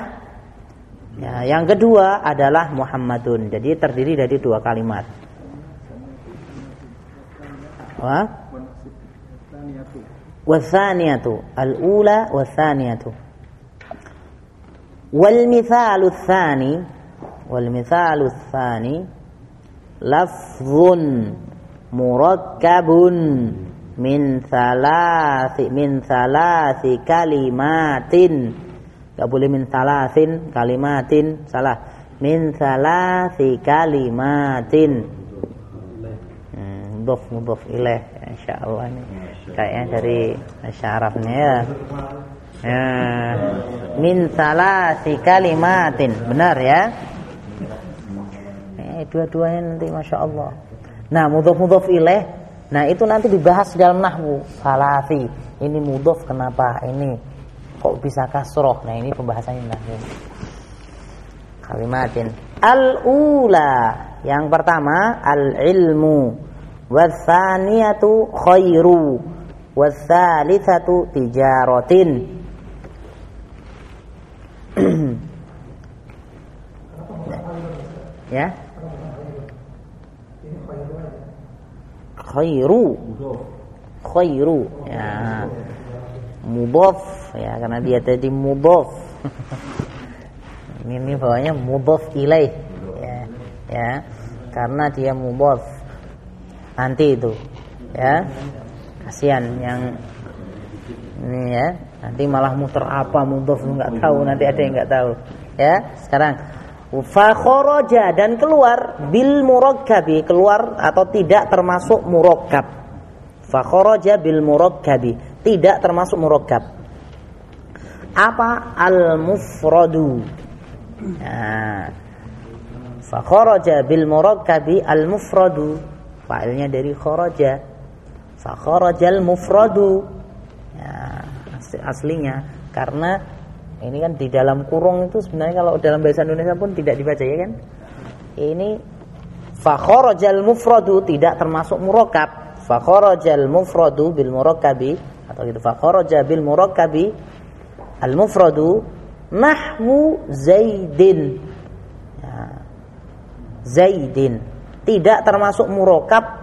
Speaker 1: ya, yang kedua adalah Muhammadun. Jadi terdiri dari dua kalimat. Wah? Wathaniyatu al-ula wathaniyatu. Wal mithalu tsani wal mithalu tsani lafzun murakkabun min salasi min salasi kalimatin Gak boleh min salasin kalimatin salah. min salasi kalimatin hmm, mudhof mudhof ilaih insyaallah ini kayaknya dari syarafnya ya ya min salasi kalimatin benar ya eh, dua-duanya nanti masya Allah nah mudhof mudhof ilaih Nah itu nanti dibahas dalam nahwu falasi. Ini mudhof kenapa? Ini kok bisa kasroh? Nah ini pembahasannya nahwu. Kalimatin. Al-ula. Yang pertama al-ilmu. Wasaniyatu khairu. Wasalisatu tijaratin. ya. Khairu. Khairu. Ya. Mudhaf ya karena dia tadi mudhaf ini, ini bawahnya mudhaf ilaih. Ya ya. Karena dia mudhaf nanti itu. Ya kasihan yang ini ya nanti malah muter apa mudhaf nggak tahu nanti ada yang nggak tahu ya sekarang Fakhoroja dan keluar bil murakkabi keluar atau tidak termasuk murakkab. Fakhoroja bil murakkabi tidak termasuk murakkab. Apa al mufradu? Nah, fakhoroja bil murakkabi al mufradu. Failnya dari khoroja. Fakhoroja al mufradu. Ya, aslinya karena ini kan di dalam kurung itu sebenarnya kalau dalam bahasa Indonesia pun tidak dibaca ya kan. Ini fakharajal mufradu tidak termasuk murakab. Fakharajal mufradu bil murakkabi atau gitu fakharaja bil murakkabi al mufradu nahwu zaidin. Ya. Zaidin tidak termasuk murakab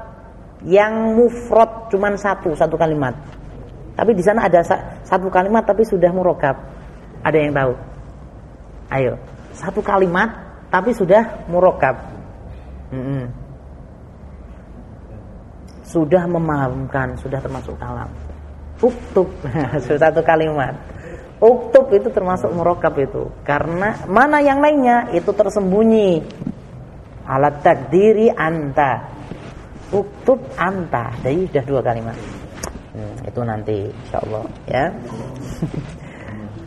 Speaker 1: yang mufrad cuma satu satu kalimat. Tapi di sana ada satu kalimat tapi sudah murakab. Ada yang tahu? Ayo, satu kalimat tapi sudah murokab. Mm Sudah memahamkan, sudah termasuk kalam. Uktub, satu kalimat. Uktub itu termasuk murokab itu. Karena mana yang lainnya itu tersembunyi. Alat takdiri anta. Uktub anta. Jadi sudah dua kalimat. Hmm, itu nanti insya Allah ya.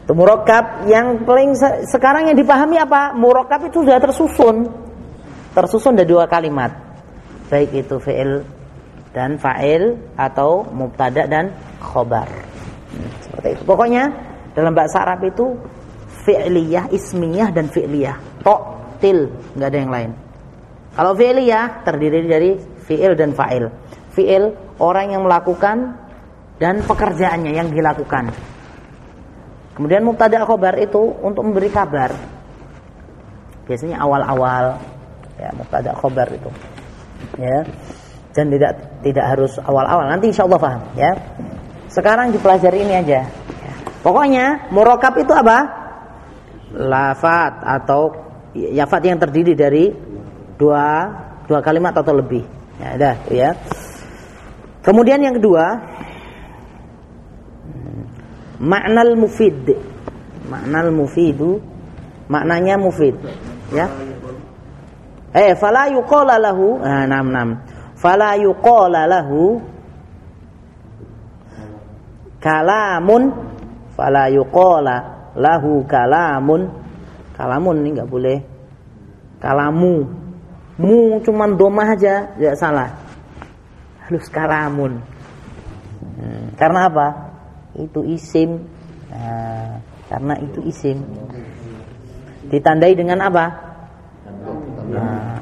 Speaker 1: Itu murokab yang paling sekarang yang dipahami apa? Murokab itu sudah tersusun. Tersusun dari dua kalimat. Baik itu fi'il dan fa'il atau mubtada dan khobar. Seperti itu. Pokoknya dalam bahasa Arab itu fi'liyah, ismiyah dan fi'liyah. Tok, til, nggak ada yang lain. Kalau fi'liyah terdiri dari fi'il dan fa'il. Fi'il orang yang melakukan dan pekerjaannya yang dilakukan. Kemudian mubtada khobar itu untuk memberi kabar. Biasanya awal-awal ya mubtada khobar itu. Ya. Dan tidak tidak harus awal-awal. Nanti insya Allah paham ya. Sekarang dipelajari ini aja. Ya. Pokoknya murokab itu apa? Lafat atau yafat yang terdiri dari dua dua kalimat atau lebih. Ya, ada ya. Kemudian yang kedua, maknal mufid. Maknal mufidu maknanya mufid ya. Eh fala yuqala lahu ah, nam nam fala yuqala lahu kalamun. Fala yuqala lahu kalamun. Kalamun ini enggak boleh. Kalamu mu cuman domah aja tidak salah. Halus kalamun hmm, karena apa? Itu isim. Nah, karena itu isim. Ditandai dengan apa? Nah,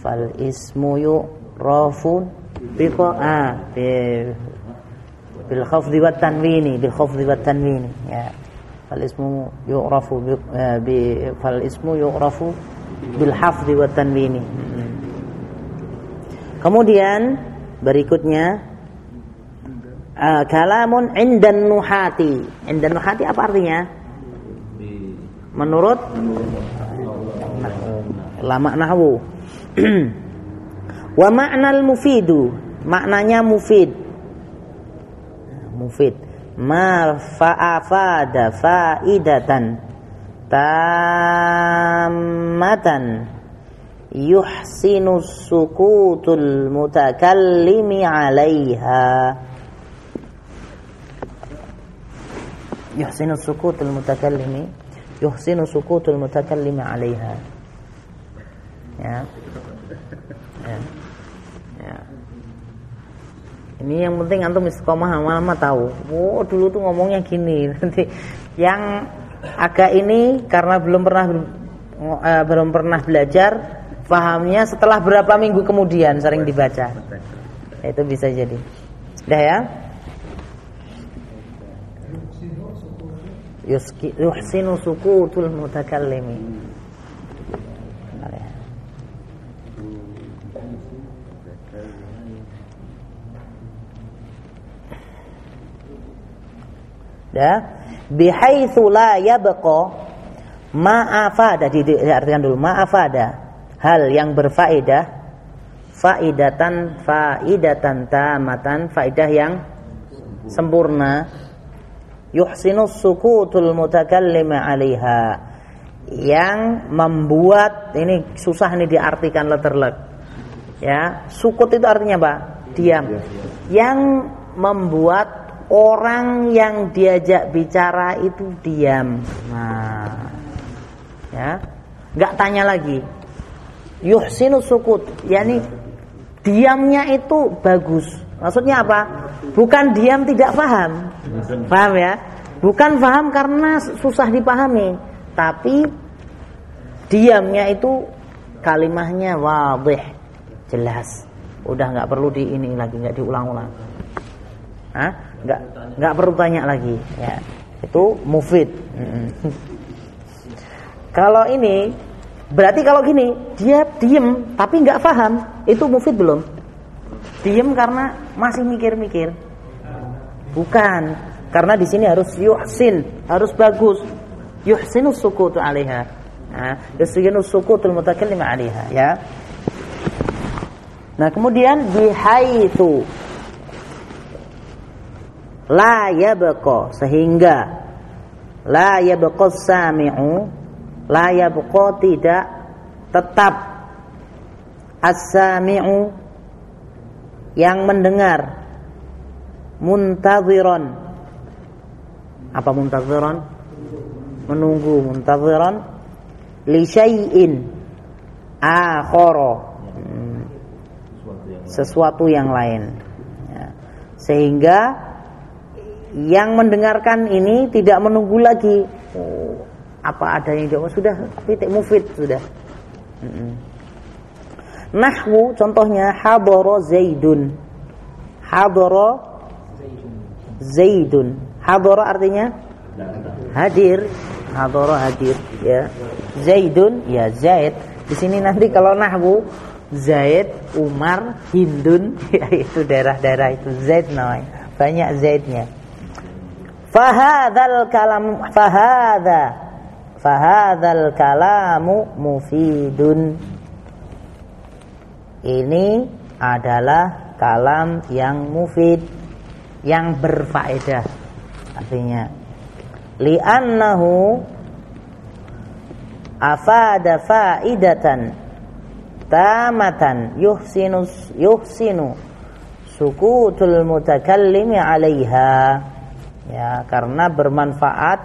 Speaker 1: fal ismu yu'rafun biqa ah bil khafdi wat tanwini bil khafdi wat tanwini ya. Fal ismu yu'rafu bi fal ismu yu'rafu bil hafdi wat tanwini kemudian berikutnya uh, kalamun indan nuhati. Indan nuhati apa artinya? Menurut lama nahwu. Wa ma'nal mufidu, maknanya mufid. mufid ma fa'afada faidatan tammatan yuhsinu sukutul mutakallimi 'alaiha yuhsinu sukutul mutakallimi yuhsinu sukutul mutakallimi 'alaiha ya ya, ya. Ini yang penting antum istiqomah lama-lama tahu. Oh, dulu tuh ngomongnya gini. Nanti yang agak ini karena belum pernah eh, belum pernah belajar, pahamnya setelah berapa minggu kemudian sering dibaca. Itu bisa jadi. Sudah ya? Yuhsinu sukutul mutakallimi. ya bihaitsu la yabqa. Ma'afada diartikan dulu. Ma'afada hal yang berfaedah. Faidatan faidatan tamatan. Faidah yang sempurna. Yuhsinu sukutul mutakallim 'alaiha. Yang membuat ini susah nih diartikan letterlek ya sukut itu artinya apa? Diam. Yang membuat orang yang diajak bicara itu diam. Nah, ya, nggak tanya lagi. Yuhsinu sukut, yakni diamnya itu bagus. Maksudnya apa? Bukan diam tidak paham, paham ya? Bukan paham karena susah dipahami, tapi diamnya itu kalimahnya wadih, jelas. Udah nggak perlu di ini lagi, nggak diulang-ulang. Hah? Nggak nggak perlu tanya lagi. Ya itu mufid. Kalau ini berarti kalau gini dia diem tapi nggak paham. Itu mufid belum? Diem karena masih mikir-mikir. Bukan. Karena di sini harus yuhsin harus bagus. Yuhsinu sukutu alaiha. Nah yuhsinu sukutul mutakallim alaiha ya. Nah kemudian bihaitsu la yabqa sehingga. La yabqa sami'u la yabqa tidak tetap. As-sami'u yang mendengar. Muntaziran apa muntaziran menunggu muntaziran li syai'in. Akhara. Hmm. sesuatu yang lain. Ya. sehingga yang mendengarkan ini tidak menunggu lagi. Oh, apa ada yang jawab sudah titik mufid sudah. Nahwu contohnya hadara zaidun. Hadara zaidun. Hadara artinya hadir. Hadara hadir ya. Zaidun ya zaid. Di sini nanti kalau nahwu Zaid, Umar, Hindun, ya itu daerah-daerah itu. Zaid namanya. Banyak Zaidnya. Fahadhal kalam fahadha fahadhal kalamu mufidun. Ini adalah kalam yang mufid, yang berfaedah. Artinya li'annahu afada faidatan tamatan yuhsinu yuhsinu sukutul mutakallimi 'alaiha ya karena bermanfaat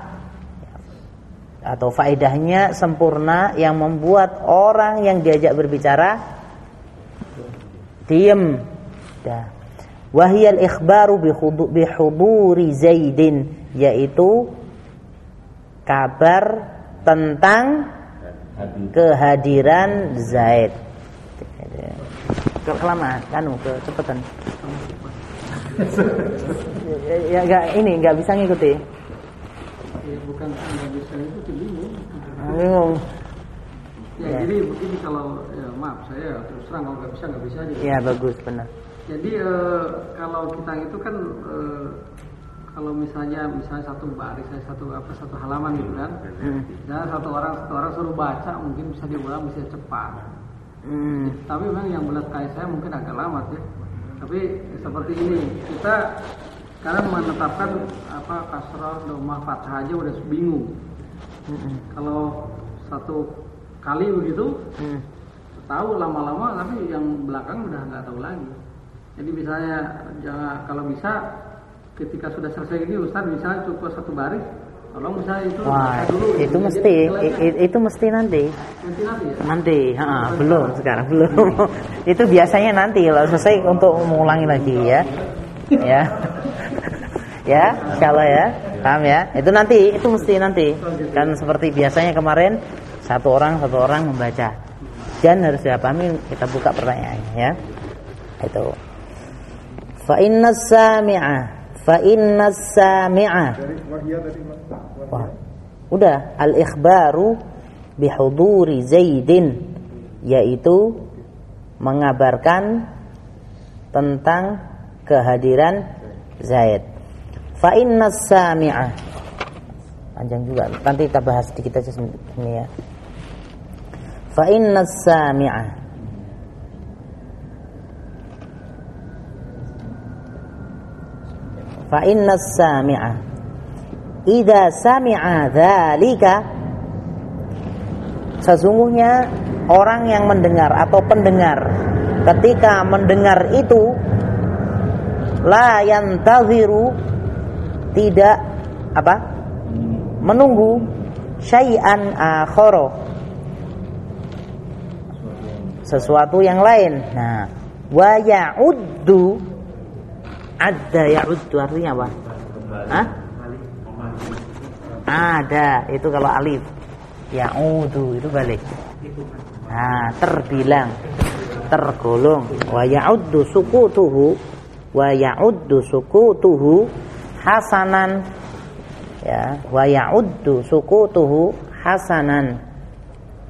Speaker 1: atau faedahnya sempurna yang membuat orang yang diajak berbicara diem. Ya. Wahiyal ikhbaru bihuduri zaidin yaitu kabar tentang kehadiran Zaid. Kelamaan, kanu kecepatan ya enggak ini enggak bisa ngikuti.
Speaker 2: Ya, bukan enggak bisa ngikuti bingung.
Speaker 1: Bingung.
Speaker 2: Ya, ya, jadi begini kalau ya, maaf saya terus terang kalau nggak bisa nggak bisa aja.
Speaker 1: Ya bagus benar.
Speaker 2: Jadi eh, kalau kita itu kan eh, kalau misalnya misalnya satu baris saya satu apa satu halaman gitu kan, hmm. dan satu orang satu orang suruh baca mungkin bisa diulang bisa cepat. Hmm. Tapi memang yang belas kayak saya mungkin agak lama sih. Tapi seperti ini kita sekarang menetapkan apa kasrah domah fathah aja udah bingung. Kalau satu kali begitu
Speaker 1: Mm.
Speaker 2: tahu lama-lama tapi yang belakang udah nggak tahu lagi. Jadi misalnya jangan kalau bisa ketika sudah selesai ini Ustaz bisa cukup satu baris misalnya itu
Speaker 1: Wah,
Speaker 2: dulu
Speaker 1: itu mesti
Speaker 2: selesai.
Speaker 1: i- i- itu mesti nanti.
Speaker 2: nanti nanti ya.
Speaker 1: Nanti, ha, belum sekarang belum. itu biasanya nanti kalau selesai untuk mengulangi lagi ya. Ya. ya, insyaallah ya. Paham ya? Itu nanti, itu mesti nanti. Kan seperti biasanya kemarin satu orang satu orang membaca. Dan harus dipahami kita buka pertanyaannya ya. Itu. Fa innas sami'a fa innas sami'a Wah. Udah al-ikhbaru bihuduri Zaidin yaitu mengabarkan tentang kehadiran Zaid. Fa innas sami'ah. Panjang juga. Nanti kita bahas sedikit aja ini ya. Fa innas sami'ah. Fa innas sami'ah. Idza sami'a dzalika sesungguhnya orang yang mendengar atau pendengar ketika mendengar itu la yantaziru tidak apa menunggu syai'an akhara sesuatu yang lain nah wa ya'uddu adda ya'uddu artinya apa? Hah? ada itu kalau alif. Ya'udu itu balik. Nah terbilang tergolong. Wa ya'uddu sukutuhu wa ya'uddu sukutuhu hasanan. Ya wa ya'uddu sukutuhu hasanan.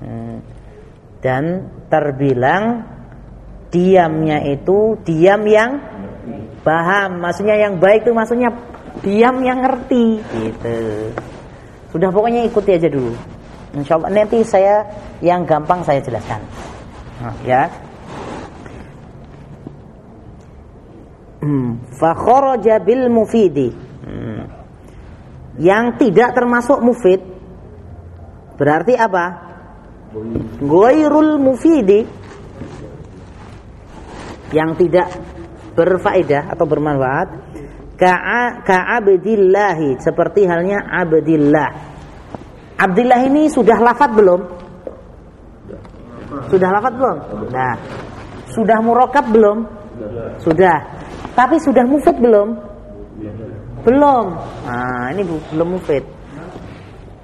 Speaker 1: Hmm. dan terbilang diamnya itu diam yang paham maksudnya yang baik itu maksudnya diam yang ngerti gitu sudah pokoknya ikuti aja dulu Insya Allah nanti saya yang gampang saya jelaskan Nah, ya Hmm, fakharaja bil mufidi. Hmm. Yang tidak termasuk mufid berarti apa? Ghairul mufidi. Yang tidak berfaedah atau bermanfaat ka'a ka'abdillahi seperti halnya abdillah. Abdillah ini sudah lafat belum? Sudah lafat belum? Nah, sudah murokab belum? Sudah. Tapi sudah mufid belum? Belum. Nah, ini belum mufid.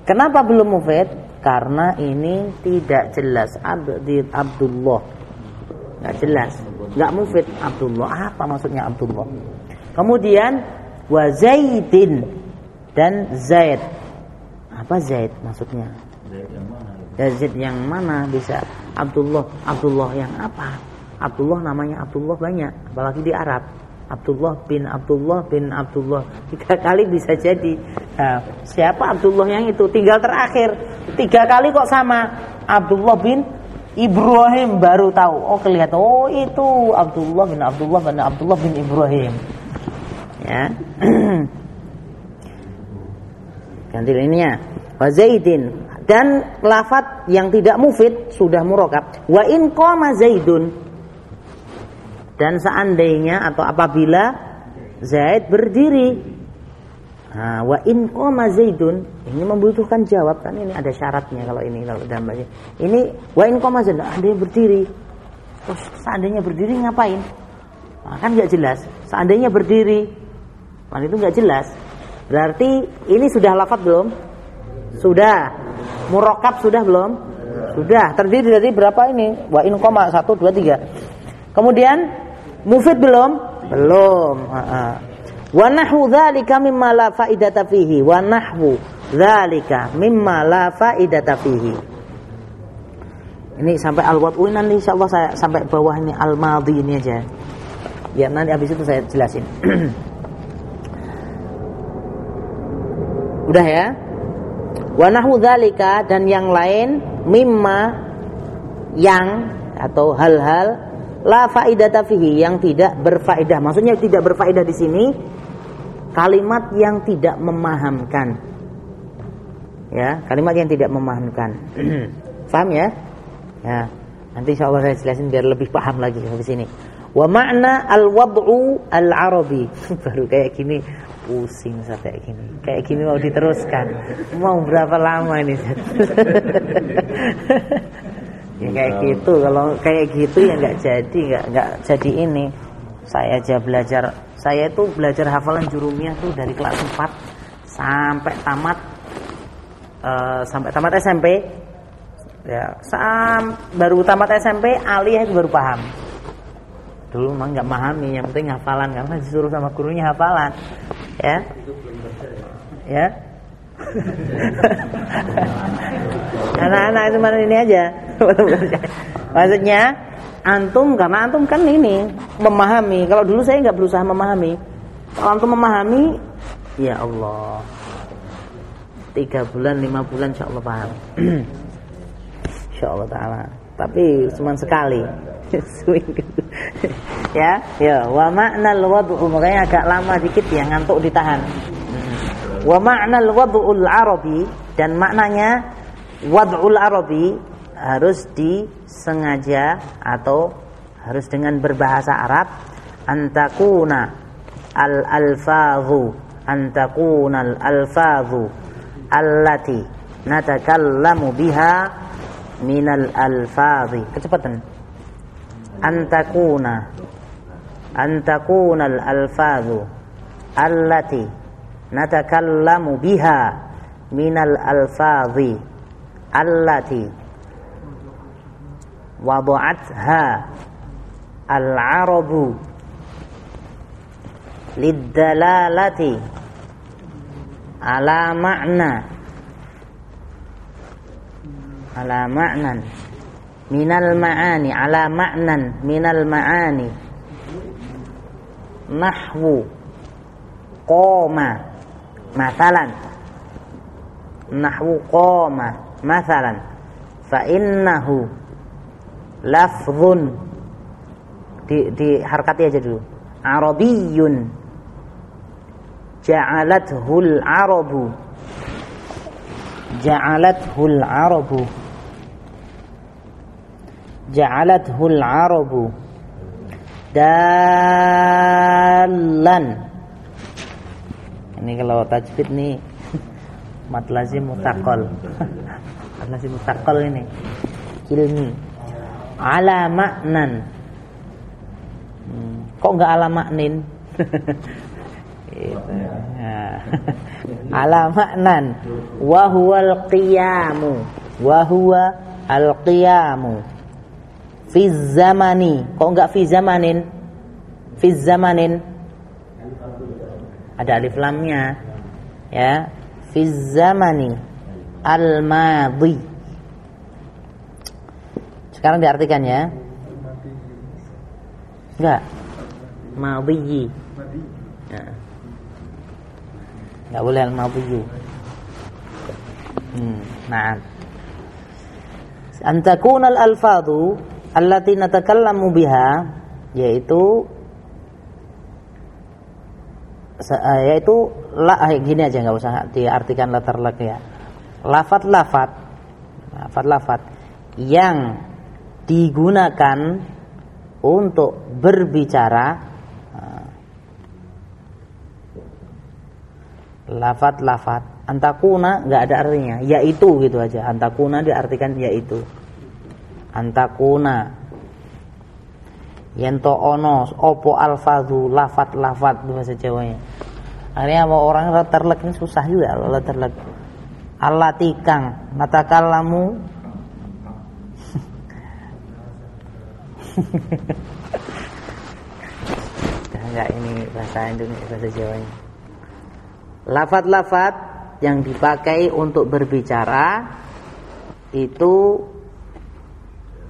Speaker 1: Kenapa belum mufid? Karena ini tidak jelas Abdi Abdullah. Nggak jelas. Nggak mufid. Abdullah. Apa maksudnya Abdullah? Kemudian wa Zaidin dan Zaid. Apa Zaid maksudnya? Ya, Zaid yang mana bisa? Abdullah. Abdullah yang apa? Abdullah namanya Abdullah banyak apalagi di Arab. Abdullah bin Abdullah bin Abdullah. Tiga kali bisa jadi. Nah, siapa Abdullah yang itu? Tinggal terakhir. Tiga kali kok sama. Abdullah bin Ibrahim baru tahu. Oh kelihatan. Oh itu Abdullah bin Abdullah bin Abdullah bin Ibrahim. Ya. Ganti lainnya. Wa zaidin. Dan lafat yang tidak mufid sudah murokab. Wa in qama zaidun. Dan seandainya atau apabila Zaid berdiri nah, wa in qama zaidun ini membutuhkan jawab kan ini ada syaratnya kalau ini kalau dalam bahasa. Ini wa in qama zaidun ada yang berdiri. Terus seandainya berdiri ngapain? Nah, kan nggak jelas. Seandainya berdiri nah, itu nggak jelas. Berarti ini sudah lafat belum? Sudah. Murokab sudah belum? Sudah. Terdiri dari berapa ini? Wa in koma satu dua tiga. Kemudian mufid belum? Belum. Ha, ha. Wa nahwu dzalika mimma la faidata fihi. Wa nahwu dzalika mimma la faidata fihi. Ini sampai al wad'u nanti insyaallah saya sampai bawah ini al madhi ini aja. Biar nanti habis itu saya jelasin. Udah ya? Wa nahwu dzalika dan yang lain mimma yang atau hal-hal la faidata fihi yang tidak berfaedah. Maksudnya tidak berfaedah di sini kalimat yang tidak memahamkan. Ya, kalimat yang tidak memahamkan. Paham ya? Ya. Nanti insya Allah saya jelasin biar lebih paham lagi habis ini. Wa makna al-wad'u al-arabi. Baru kayak gini pusing sampai kayak gini. Kayak gini mau diteruskan. Mau berapa lama ini? ya kayak gitu kalau kayak gitu ya nggak jadi nggak nggak jadi ini saya aja belajar saya itu belajar hafalan jurumiyah tuh dari kelas 4 sampai tamat uh, sampai tamat SMP ya sam baru tamat SMP aliyah itu baru paham. Dulu memang nggak memahami yang penting hafalan karena disuruh sama gurunya hafalan ya. Ya. Anak-anak itu mana ini aja? Maksudnya antum karena antum kan ini memahami. Kalau dulu saya nggak berusaha memahami. Kalau antum memahami ya Allah. Tiga bulan lima bulan insya Allah paham. Insya Allah taala. Tapi cuma sekali. Ya ya. Wa makna wad'u makanya agak lama dikit ya ngantuk ditahan. Wa makna wad'ul arabi dan maknanya wad'ul arabi harus disengaja atau harus dengan berbahasa Arab antakuna al alfazu antakuna al alfazu allati natakallamu biha minal alfazi kecepatan. Antakuna antakuna al alfazu allati natakallamu biha minal alfazi allati wada'atha al-arabu lidalalati ala ma'na ala ma'nan minal ma'ani ala ma'nan minal ma'ani nahwu qoma mathalan nahwu qoma mathalan fa innahu lafzun. Di, di harkati aja dulu. Arabiyun. Ja'alathul arabu. Ja'alathul arabu. Ja'alathul arabu. Dalan ini kalau tajwid nih mat lazim mutakol mat lazim mutakol ini. Ilmi ala maknan. Hmm. kok nggak ala maknin? Gitu. nah. ala maknan. Wa huwal qiyamu. Wa huwa al qiyamu. Fi zamani. Kok nggak fi zamanin? Fi zamanin. Ada alif lamnya. Ya. Fi zamani. Al madhi sekarang diartikan ya. Enggak. Madhiyi. Ya. Enggak boleh al-madhiyu. Hmm, nah. Antakun al-alfadhu allati natakallamu biha yaitu yaitu la gini aja nggak usah diartikan latar lek ya. Lafat-lafat lafat-lafat yang digunakan untuk berbicara lafat-lafat. Antakuna nggak ada artinya. Yaitu gitu aja. Antakuna diartikan yaitu. Antakuna. Yento ono opo alfadu lafat-lafat bahasa Jawanya akhirnya mau orang terlek ini susah juga kalau terlek. Allah tikang natakallamu enggak ini bahasa Indonesia bahasa Jawanya lafat-lafat yang dipakai untuk berbicara itu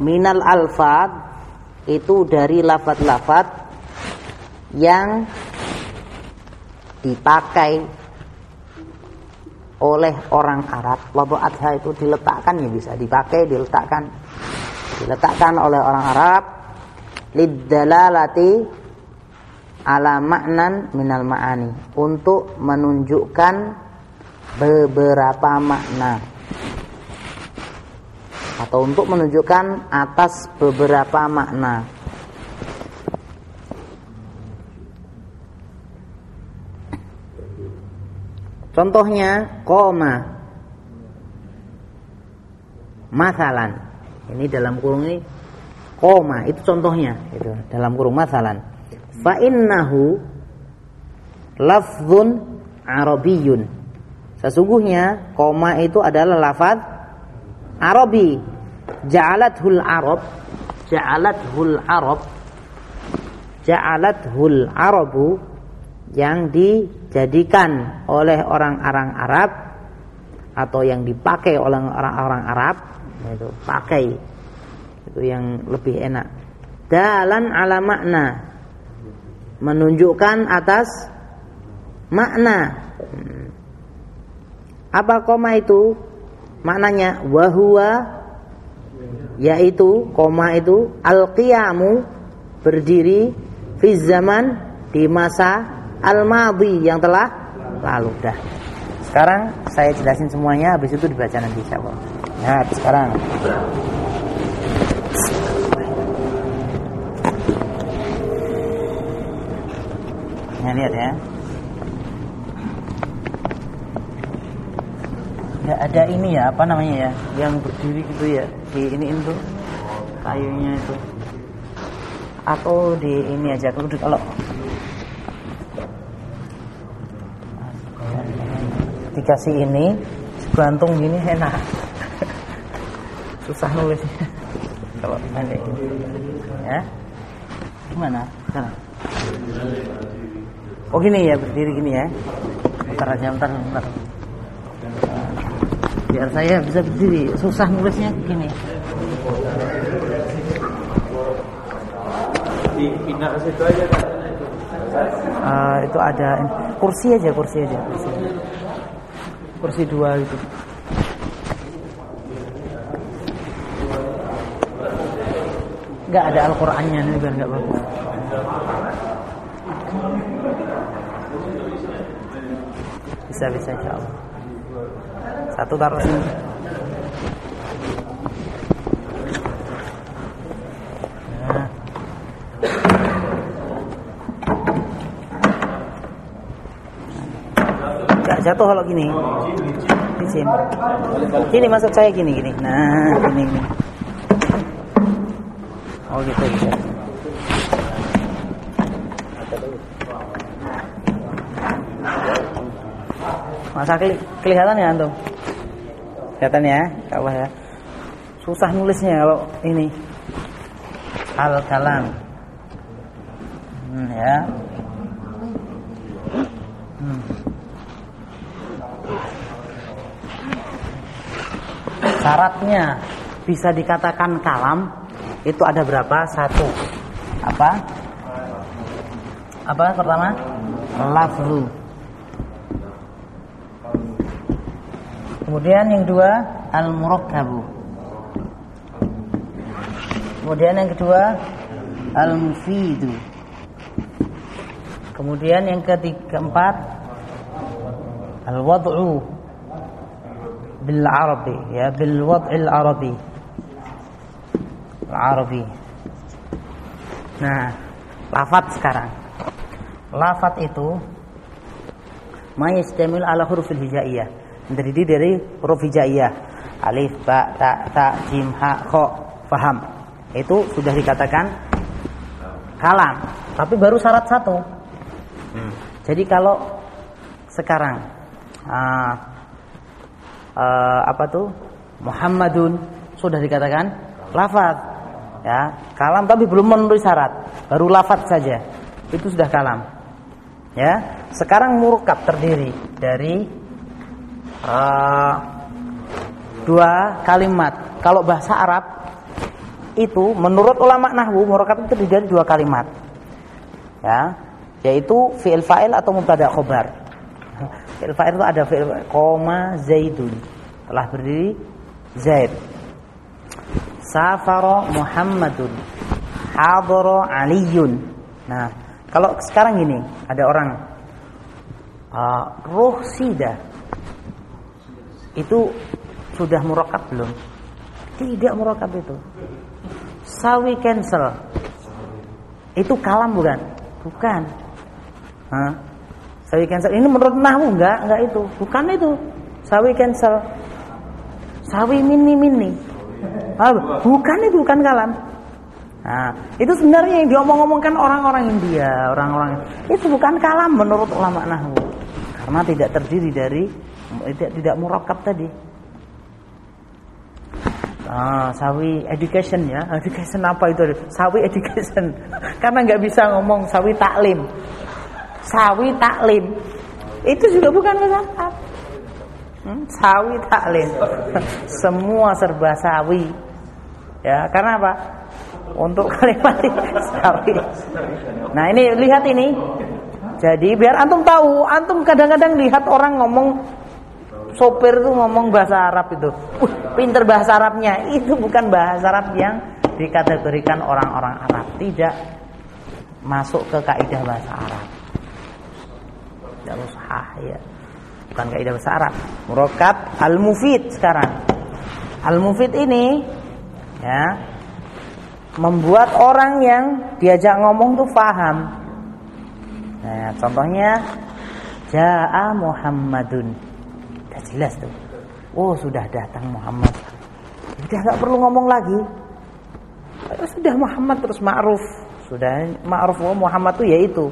Speaker 1: minal alfat itu dari lafat-lafat yang dipakai oleh orang Arab. Wadu'atha itu diletakkan ya bisa dipakai diletakkan. Diletakkan oleh orang Arab liddalalati ala maknan minal ma'ani. Untuk menunjukkan beberapa makna. Atau untuk menunjukkan atas beberapa makna. Contohnya koma. Masalan. Ini dalam kurung ini koma itu contohnya itu dalam kurung masalan. Fa innahu lafzun arabiyun. Sesungguhnya koma itu adalah lafaz Arabi. Ja'alathul Arab ja'alathul Arab ja'alathul Arabu yang dijadikan oleh orang-orang Arab atau yang dipakai oleh orang-orang Arab itu pakai itu yang lebih enak. Dalan ala makna. Menunjukkan atas makna. Apa koma itu? Maknanya wahwa yaitu koma itu al-qiyamu berdiri fi zaman di masa al-madhi yang telah lalu. Dah. Sekarang saya jelasin semuanya habis itu dibaca nanti insyaallah. Nah, sekarang Ya, lihat ya. Ya ada ini ya, apa namanya ya? Yang berdiri gitu ya. Di ini itu kayunya itu. Atau di ini aja kalau dikasih ini gantung gini enak susah nulisnya kalau pendek ya gimana sekarang oh gini ya berdiri gini ya. Bentar aja bentar bentar. Biar saya bisa berdiri. Susah nulisnya gini.
Speaker 2: Di pindah ke situ aja kan
Speaker 1: uh, itu ada kursi aja kursi aja kursi kursi dua itu nggak ada Al-Qur'annya nih biar nggak bagus bisa bisa insya Allah. Satu taruh sini. Jatuh kalau gini. Di sini gini masuk saya gini gini. Nah gini gini. Oh gitu bisa masa kelihatan ya antum kelihatan ya kalau ya susah nulisnya kalau ini al kalam hmm, ya syaratnya bisa dikatakan kalam itu ada berapa? Satu. Apa? Apa pertama? Lafzu. Kemudian yang dua al-murakkabu. Kemudian yang kedua al-mufidu. Kemudian yang ketiga empat al-wad'u bil Arabi ya bil wad'il Arabi Arabi nah lafat sekarang lafat itu mayastamil ala huruf hijaiyah terdiri dari huruf hijaiyah. Alif ba ta ta jim ha kha paham itu sudah dikatakan kalam. Tapi baru syarat satu. Hmm. jadi kalau sekarang uh, uh, apa tuh? Muhammadun sudah dikatakan lafaz. Ya kalam tapi belum memenuhi syarat. Baru lafaz saja. Itu sudah kalam. Ya sekarang murukab terdiri dari uh, dua kalimat kalau bahasa Arab itu menurut ulama nahwu murukab itu terdiri dari dua kalimat ya yaitu fi'il fa'il atau mubtada khobar Fi'il fa'il itu ada fi'il koma zaidun. Telah berdiri Zaid. Safara Muhammadun. Hadara Aliyun. Nah, Kalau sekarang gini, ada orang uh, roh sida itu sudah murakab belum? Tidak murakab itu. Sawi cancel. Itu kalam bukan? Bukan. Hah? Sawi cancel. Ini menurut Nahwu enggak? Enggak itu. Bukan itu. Sawi cancel. Sawi mini mini. Ah, bukan itu bukan kalam. Nah, itu sebenarnya yang diomong-omongkan orang-orang India, orang-orang itu bukan kalam menurut ulama nahwu. Karena tidak terdiri dari tidak tidak murakab tadi. Ah, sawi education ya. Education apa itu? Sawi education. Karena nggak bisa ngomong sawi taklim. Sawi taklim. Itu juga bukan Arab. Hmm, sawi taklim. Semua serba sawi. Ya, karena apa? Untuk kalimat sawi. Nah, ini lihat ini. Jadi biar antum tahu, antum kadang-kadang lihat orang ngomong sopir itu ngomong bahasa Arab itu. Uh, pinter bahasa Arabnya. Itu bukan bahasa Arab yang dikategorikan orang-orang Arab. Tidak masuk ke kaidah bahasa Arab. Tidak usah ya. Bukan kaidah bahasa Arab. Murakab al-mufid sekarang. Al-mufid ini ya membuat orang yang diajak ngomong tuh paham. Nah, contohnya Ja'a Muhammadun jelas tuh. Oh, sudah datang Muhammad. Sudah nggak perlu ngomong lagi. Sudah Muhammad terus ma'ruf. Sudah ma'ruf oh, Muhammad tuh yaitu.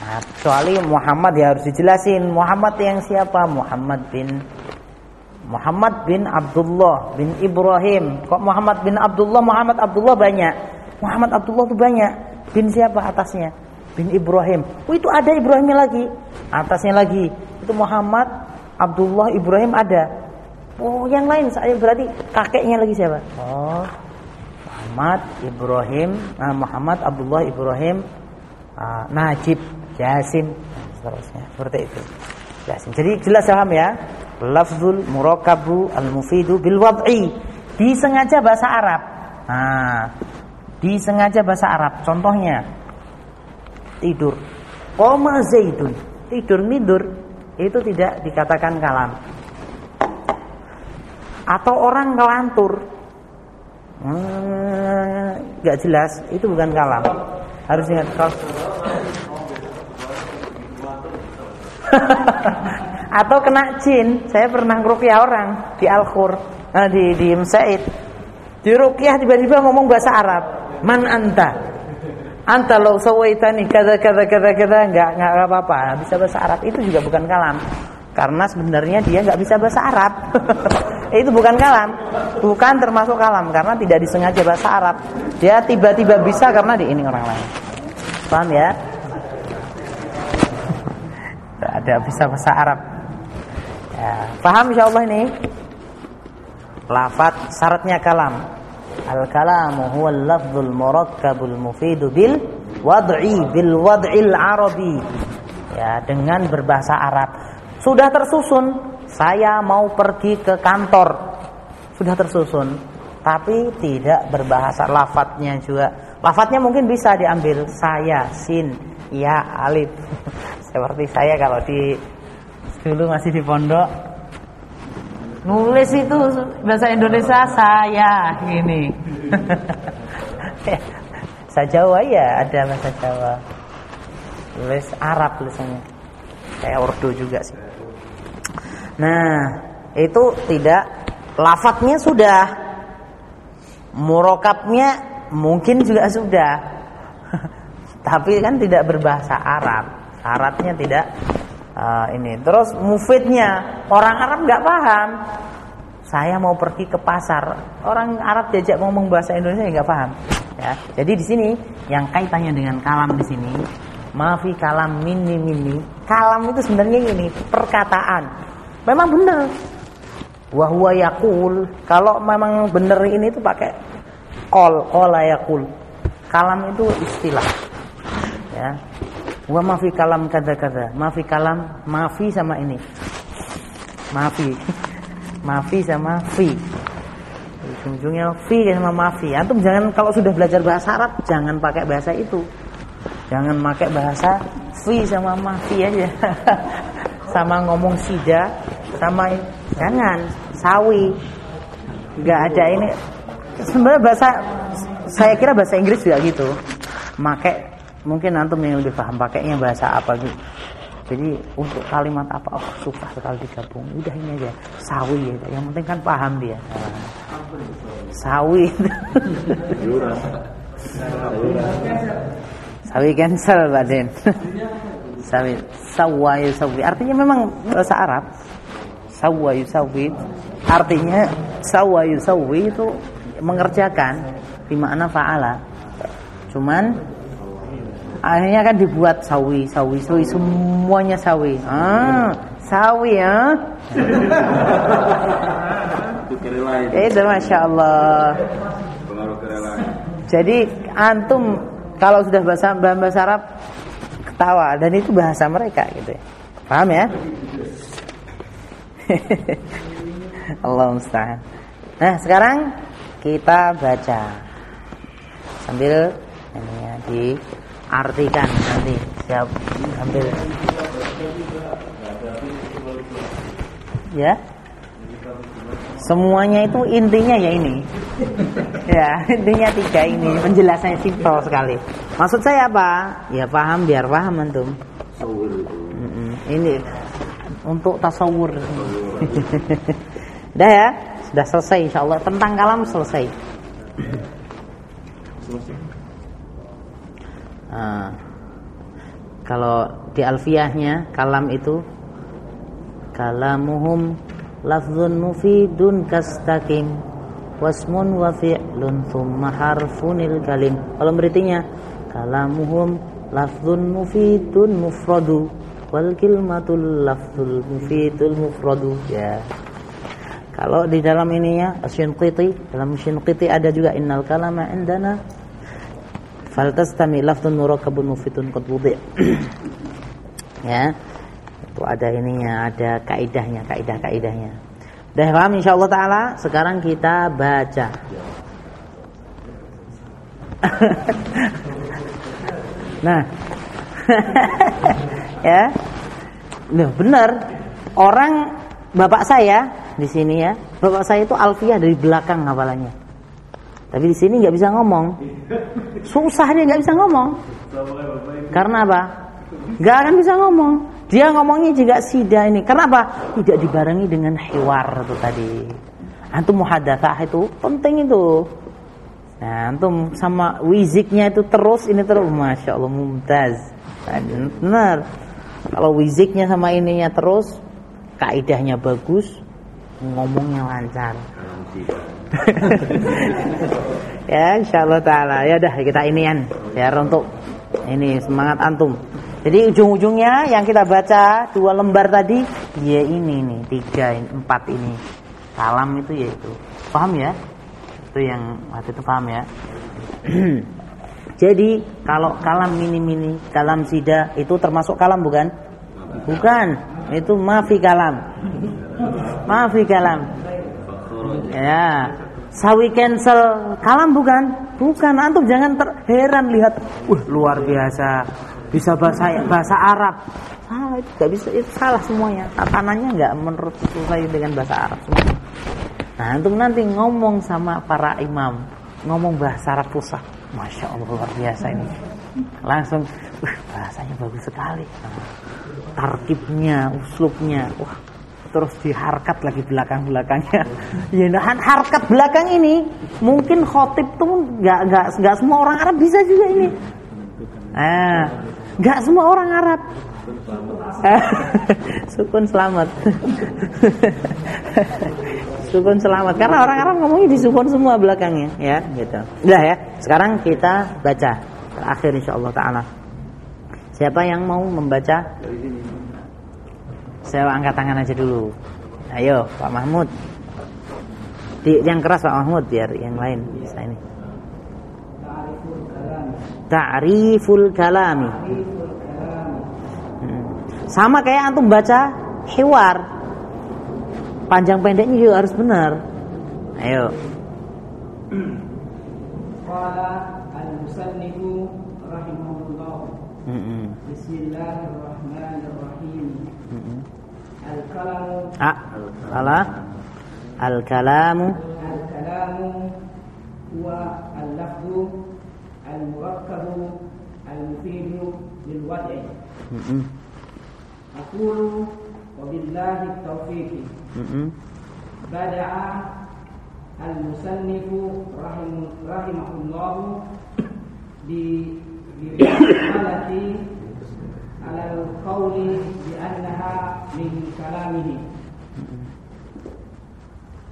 Speaker 1: Nah, kecuali Muhammad ya harus dijelasin. Muhammad yang siapa? Muhammad bin Muhammad bin Abdullah bin Ibrahim. Kok Muhammad bin Abdullah? Muhammad Abdullah banyak. Muhammad Abdullah tuh banyak. Bin siapa atasnya? Bin Ibrahim. Oh itu ada Ibrahimnya lagi. Atasnya lagi. Itu Muhammad Abdullah Ibrahim ada. Oh, yang lain saya berarti kakeknya lagi siapa? Oh, Muhammad Ibrahim, nah, Muhammad Abdullah Ibrahim, uh, Najib, Jasim, seterusnya. Seperti itu. Jasim. Jadi jelas paham ya? Lafzul murakabu al-mufidu bil wad'i. Disengaja bahasa Arab. Nah, disengaja bahasa Arab. Contohnya tidur. Qoma Zaidun. Tidur tidur itu tidak dikatakan kalam. Atau orang ngelantur, hmm, nggak jelas, itu bukan kalam. Harus ingat kalau atau kena jin. Saya pernah ngerukyah orang di Al-Khur, nah, di di Msaid. Di rukyah tiba-tiba ngomong bahasa Arab. Man anta? Anta law sawaitani kada kada kada kada enggak enggak apa-apa. Bisa bahasa Arab. Itu juga bukan kalam. Karena sebenarnya dia nggak bisa bahasa Arab. Itu bukan kalam. Bukan termasuk kalam karena tidak disengaja bahasa Arab. Dia tiba-tiba bisa karena di ini orang lain. Paham ya? Ada bisa bahasa Arab. Ya, paham insya Allah ini? Lafat syaratnya kalam Al-kalamu huwa al-lafzul murakkabul mufidu bil wad'i bil wad'il arabi. Ya, dengan berbahasa Arab. Sudah tersusun, saya mau pergi ke kantor. Sudah tersusun, tapi tidak berbahasa lafadznya juga. Lafadznya mungkin bisa diambil saya, sin, ya, alif. Seperti saya kalau di dulu masih di pondok Nulis itu bahasa Indonesia saya gini. bahasa Jawa ya ada bahasa Jawa. Tulis Arab tulisannya. Kayak Urdu juga sih. Nah, itu tidak lafadznya sudah. Murokapnya mungkin juga sudah. Tapi kan tidak berbahasa Arab. Syaratnya tidak uh, ini. Terus mufidnya orang Arab nggak paham. Saya mau pergi ke pasar, orang Arab diajak ngomong bahasa Indonesia nggak paham. Ya, jadi di sini yang kaitannya dengan kalam di sini, maafi kalam mini mini. Kalam itu sebenarnya ini perkataan. Memang benar. Wahwa yakul. Kalau memang benar ini itu pakai kol, kola yakul. Kalam itu istilah. Ya, Wa mafi kalam kada-kada. Mafi kalam, mafi sama ini. Mafi. Mafi sama fi. Ujung-ujungnya fi sama mafi. Antum jangan kalau sudah belajar bahasa Arab jangan pakai bahasa itu. Jangan pakai bahasa fi sama mafi aja. sama ngomong sida sama jangan sawi. Enggak ada ini. Sebenarnya bahasa saya kira bahasa Inggris juga gitu. Pakai mungkin antum yang lebih paham pakainya bahasa apa gitu. Jadi untuk kalimat apa oh susah sekali digabung. Udah ini aja sawi ya. Yang penting kan paham dia. Nah, sawi. sawi cancel baden. sawi sawa yusawi. Artinya memang bahasa Arab. Sawa yusawi artinya sawa yusawi itu mengerjakan di makna fa'ala. Cuman akhirnya kan dibuat sawi, sawi, sawi semuanya sawi. Ah, sawi ya. Itu masya Allah. Jadi antum kalau sudah bahasa bahasa Arab ketawa dan itu bahasa mereka gitu ya. Paham ya? Allah musta'an. Nah, sekarang kita baca sambil ini ya diartikan nanti. Siap. Ambil. Ya. Semuanya itu intinya ya ini. Ya intinya tiga ini. Penjelasannya simpel sekali. Maksud saya apa? Ya paham biar paham antum. Ini untuk tasawur. Udah ya? Sudah selesai insya Allah. Tentang kalam selesai nah, kalau di alfiahnya kalam itu kalamuhum lafzun mufidun kastaqim wasmun wa fi'lun thumma harfunil kalim. Kalau berartinya kalamuhum lafzun mufidun mufradu wal kilmatul lafzul mufidul mufradu. Ya. Kalau di dalam ininya Syinqiti dalam Syinqiti ada juga innal kalama indana faltastami lafzun murakkabun mufidun qad wudi ya itu ada ininya, ada kaidahnya, kaidah-kaidahnya. Udah paham insyaallah taala? Sekarang kita baca. nah. ya. Nah, benar. Orang bapak saya di sini ya, bapak saya itu alfiah dari belakang hafalannya. Tapi di sini nggak bisa ngomong. Susah dia nggak bisa ngomong. Karena apa? Nggak akan bisa ngomong. Dia ngomongnya juga sida ini. Kenapa? Tidak dibarengi dengan hiwar itu tadi. Antum muhadatsah itu penting itu. Nah, antum sama wiziknya itu terus ini terus Masya Allah mumtaz. Benar. Kalau wiziknya sama ininya terus, kaidahnya bagus, ngomongnya lancar. ya, insyaallah taala. Ya udah kita inian ya untuk ini semangat antum. Jadi ujung-ujungnya yang kita baca dua lembar tadi, ya ini nih tiga, empat ini. Kalam itu ya itu. Paham ya? Itu yang waktu itu paham ya. Jadi kalau kalam mini-mini, kalam sida itu termasuk kalam bukan? Bukan. Itu mafi kalam. Mafi kalam. Ya. Sawi cancel. Kalam bukan? Bukan. Antum jangan terheran lihat, wah luar biasa. Bisa bahasa bahasa Arab. Salah itu nggak bisa. Itu salah semuanya. Tatanannya nggak menurut saya dengan bahasa Arab semua. Nah untuk nanti ngomong sama para imam. Ngomong bahasa Arab pusat. Masya Allah luar biasa ini. Langsung uh, bahasanya bagus sekali. Nah, tarkibnya uslubnya. Wah terus diharkat lagi belakang belakangnya ya nah harkat belakang ini mungkin khotib tuh nggak nggak nggak semua orang Arab bisa juga ini ah Gak semua orang Arab. Sukun selamat. sukun selamat karena orang Arab ngomongnya di sukun semua belakangnya ya gitu. Udah ya. Sekarang kita baca terakhir insyaallah taala. Siapa yang mau membaca? Saya angkat tangan aja dulu. Ayo, Pak Mahmud. Di, yang keras Pak Mahmud biar yang lain bisa ini ta'riful kalami. Hmm. Sama kayak antum baca hiwar. Panjang pendeknya juga harus benar. Ayo.
Speaker 2: Qala al-musannifu rahimahullah
Speaker 1: Mm-mm.
Speaker 3: Bismillahirrahmanirrahim.
Speaker 1: Ah, salah. Al-kalamu
Speaker 3: al-kalamu huwa al-lafzu al-murakkabu al-mufidu lil wad'i.
Speaker 1: Mm-mm.
Speaker 3: Aqulu wa billahi taufiq.
Speaker 1: Mm-mm.
Speaker 3: Bada'a al-musannifu rahim rahimahullah bi min kalamihi.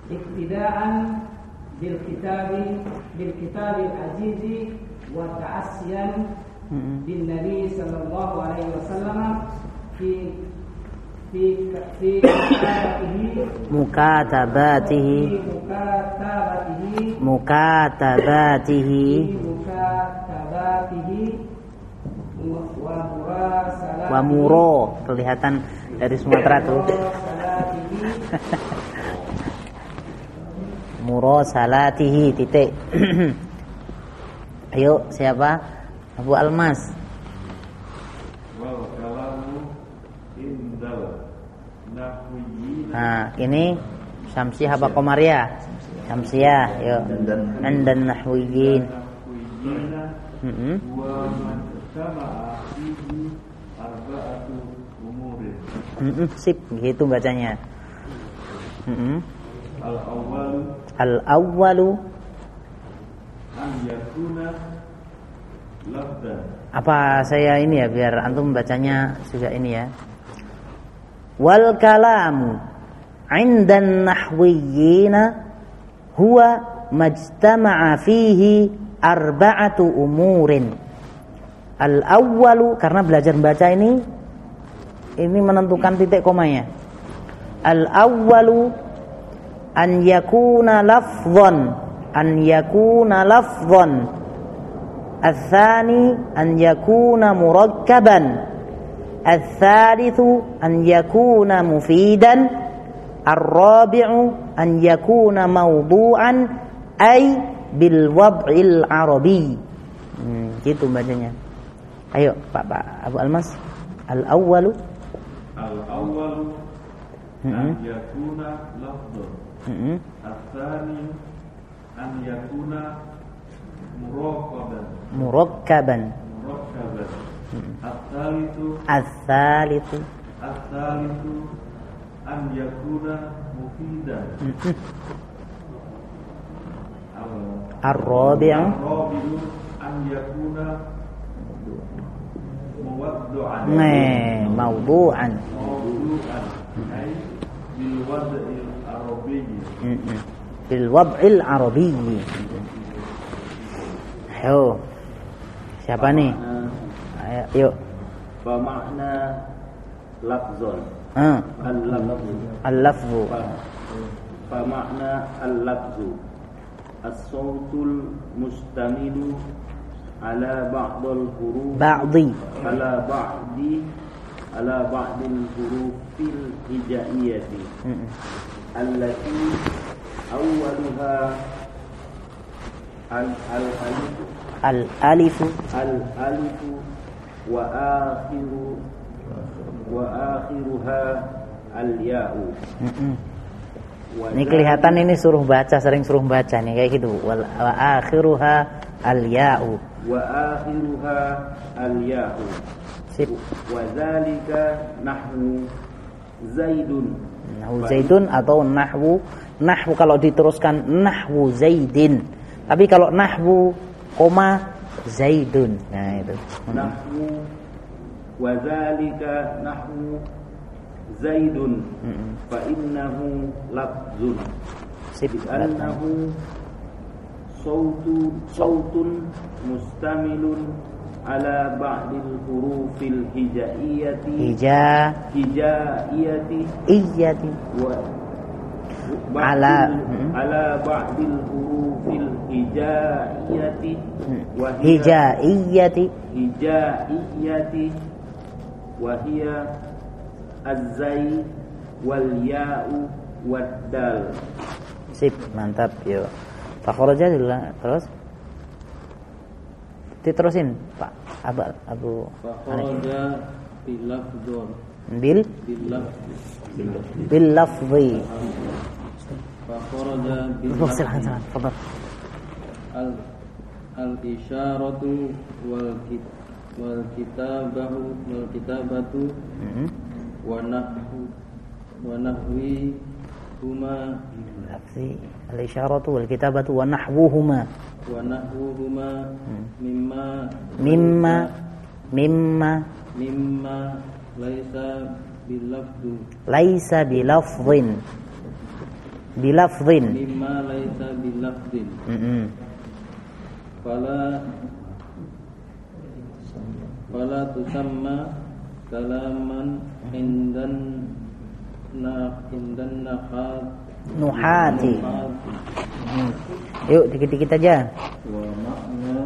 Speaker 3: iktidaan bil kitabi bil kitabi azizi wa ta'assiyan
Speaker 1: Mm-mm.
Speaker 3: bin nabi sallallahu alaihi wasallam fi fi fi kitabatihi
Speaker 1: Mukatabatihi
Speaker 3: fi mukatabatihi
Speaker 1: Mukatabatihi
Speaker 3: fi mukatabatihi wa murasalah
Speaker 1: Wa muro Kelihatan dari Sumatera tuh. Muro salatihi titik. Ayo siapa? Abu Almas. Nah ini Syamsiah apa Komaria? Syamsiah yuk Andan nahwiyin.
Speaker 4: Nahwiyina
Speaker 1: Mm-mm.
Speaker 4: wa man sama'a fihi arba'atu umurin
Speaker 1: Mm-mm, Sip gitu bacanya
Speaker 4: al awwalu
Speaker 1: Al-awwalu
Speaker 4: an yakuna
Speaker 1: Apa saya ini ya biar antum bacanya juga ini ya. Wal kalamu indan nahwiyina huwa majtama'a fihi arba'atu umurin. Al awwalu karena belajar membaca ini ini menentukan titik komanya. Al awwalu an yakuna lafdhan an yakuna lafdhan الثاني أن يكون مركبا الثالث أن يكون مفيدا الرابع أن يكون موضوعا أي بالوضع العربي hmm, gitu bacanya ayo Pak Pak Abu Almas al awwalu
Speaker 4: al awwalu
Speaker 1: Mm-mm.
Speaker 4: an yakuna lafdan
Speaker 1: hmm,
Speaker 4: الثاني أن يكون مراقبا
Speaker 1: murakkaban
Speaker 4: مركبا الثالث
Speaker 1: الثالث
Speaker 4: الثالث أن يكون مفيدا
Speaker 1: hmm,
Speaker 4: ال-
Speaker 1: الرابع
Speaker 4: الرابع أن يكون مودعا
Speaker 1: موضوعا
Speaker 4: موضوعا أي بالوضع العربي
Speaker 1: بالوضع العربي حلو siapa nih Ayo, yuk
Speaker 5: bermakna lafzon
Speaker 1: hmm.
Speaker 5: al-lafzu
Speaker 1: al-lafzu
Speaker 5: bermakna al-lafzu as-sautul mustamilu على بعض الحروف
Speaker 1: Ba'dhi.
Speaker 5: على بعض على بعض الحروف الهجائية
Speaker 1: Mm-mm.
Speaker 5: التي أولها ال- الألف
Speaker 1: Al-alifu
Speaker 5: الألف وآخر وآخرها الياء
Speaker 1: Mm-mm. Ini kelihatan ini suruh baca, sering suruh baca nih kayak gitu. Wal wa akhiruha al-ya'u.
Speaker 5: وآخرها الياء
Speaker 1: Sip.
Speaker 5: وذلك نحو زيد
Speaker 1: Nahwu Zaidun atau nahwu nahwu kalau diteruskan nahwu Zaidin. Tapi kalau nahwu koma Zaidun. Nah itu.
Speaker 5: نحو وذلك نحو زيد
Speaker 1: Mm-mm.
Speaker 5: فإنه لفظ
Speaker 1: Sip.
Speaker 5: sautu sautun mustamilun ala ba'dil hurufil hijaiyati.
Speaker 1: Hija.
Speaker 5: Hijaiyati.
Speaker 1: Iyati.
Speaker 5: Wa ala.
Speaker 1: Hmm.
Speaker 5: Ala ba'dil hurufil hijaiyati. Hmm. Wa
Speaker 1: hijaiyati.
Speaker 5: Hijaiyati. Wa hiya azzai wal ya'u wad dal
Speaker 1: sip mantap yo. Fakhraja dulu terus. Diterusin, Pak. Abu Abu
Speaker 5: Fakharaja bilafdun
Speaker 1: bil
Speaker 5: bilafdun
Speaker 1: bil lafzi.
Speaker 5: Fakharaja
Speaker 1: Oh. Fadhal.
Speaker 5: al al isyaratu wal kit wal kitabahu wal kitabatu
Speaker 1: Mhm.
Speaker 5: wa nahwu wa nahwi huma
Speaker 1: Lafzi al-isyaratu wal kitabatu wa nahwuhuma.
Speaker 5: Wa nahwuhuma mimma
Speaker 1: mimma mimma.
Speaker 5: mimma laisa bilafdu
Speaker 1: laisa bilafdhin. Bilafdhin.
Speaker 5: Mimma laisa bilafdin
Speaker 1: Mhm.
Speaker 5: fala fala tusamma kalaman indan na indan nahat
Speaker 1: nuhati. Mhm. yuk dikit-dikit aja.
Speaker 4: Wa makna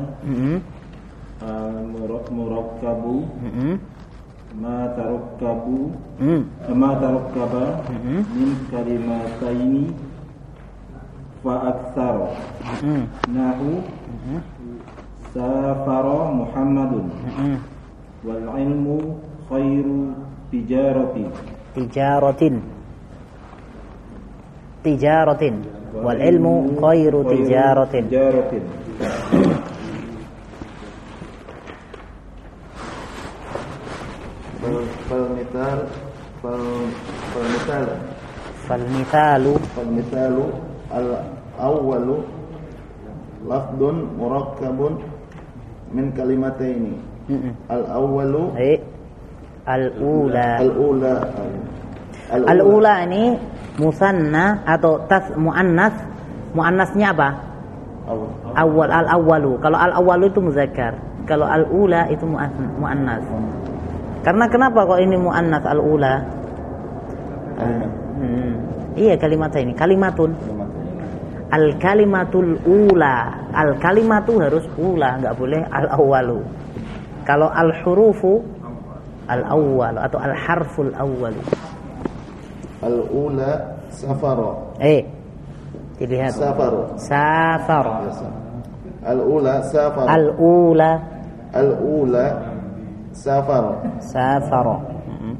Speaker 4: al-murakkabu
Speaker 1: Mhm.
Speaker 4: ma tarakkabu ma tarakkaba min kalimataini fa aktsar. Nahu
Speaker 1: Mhm.
Speaker 4: safara Muhammadun.
Speaker 1: Mhm.
Speaker 4: wal ilmu khairu tijarati
Speaker 1: tijaratin tijaratin wal ilmu khairu tijaratin
Speaker 4: fal
Speaker 6: mithal fal
Speaker 1: fal mithal
Speaker 6: fal fal al awwal lafdun murakkabun
Speaker 1: min
Speaker 6: kalimataini.
Speaker 1: Al awwal eh, al
Speaker 6: ula.
Speaker 1: Al ula. Al ula. Ini musanna atau tas muannas. Muannasnya apa? Awal, al awalu kalau al awalu itu muzakkar. Kalau al ula itu muannas. Karena kenapa kok ini muannas al ula? Hmm. iya kalimat ini. Kalimatun. Al kalimatul ula. Al kalimatu harus ula nggak boleh al awalu kalau al hurufu al awal atau al harful awalu.
Speaker 6: Al-ula safaro.
Speaker 1: Eh. Dilihat.
Speaker 6: Safaro.
Speaker 1: Safaro.
Speaker 6: Ya, Al-ula
Speaker 1: safaro. Al-ula.
Speaker 6: Al-ula safaro.
Speaker 1: Safaro.
Speaker 6: Mm-hmm.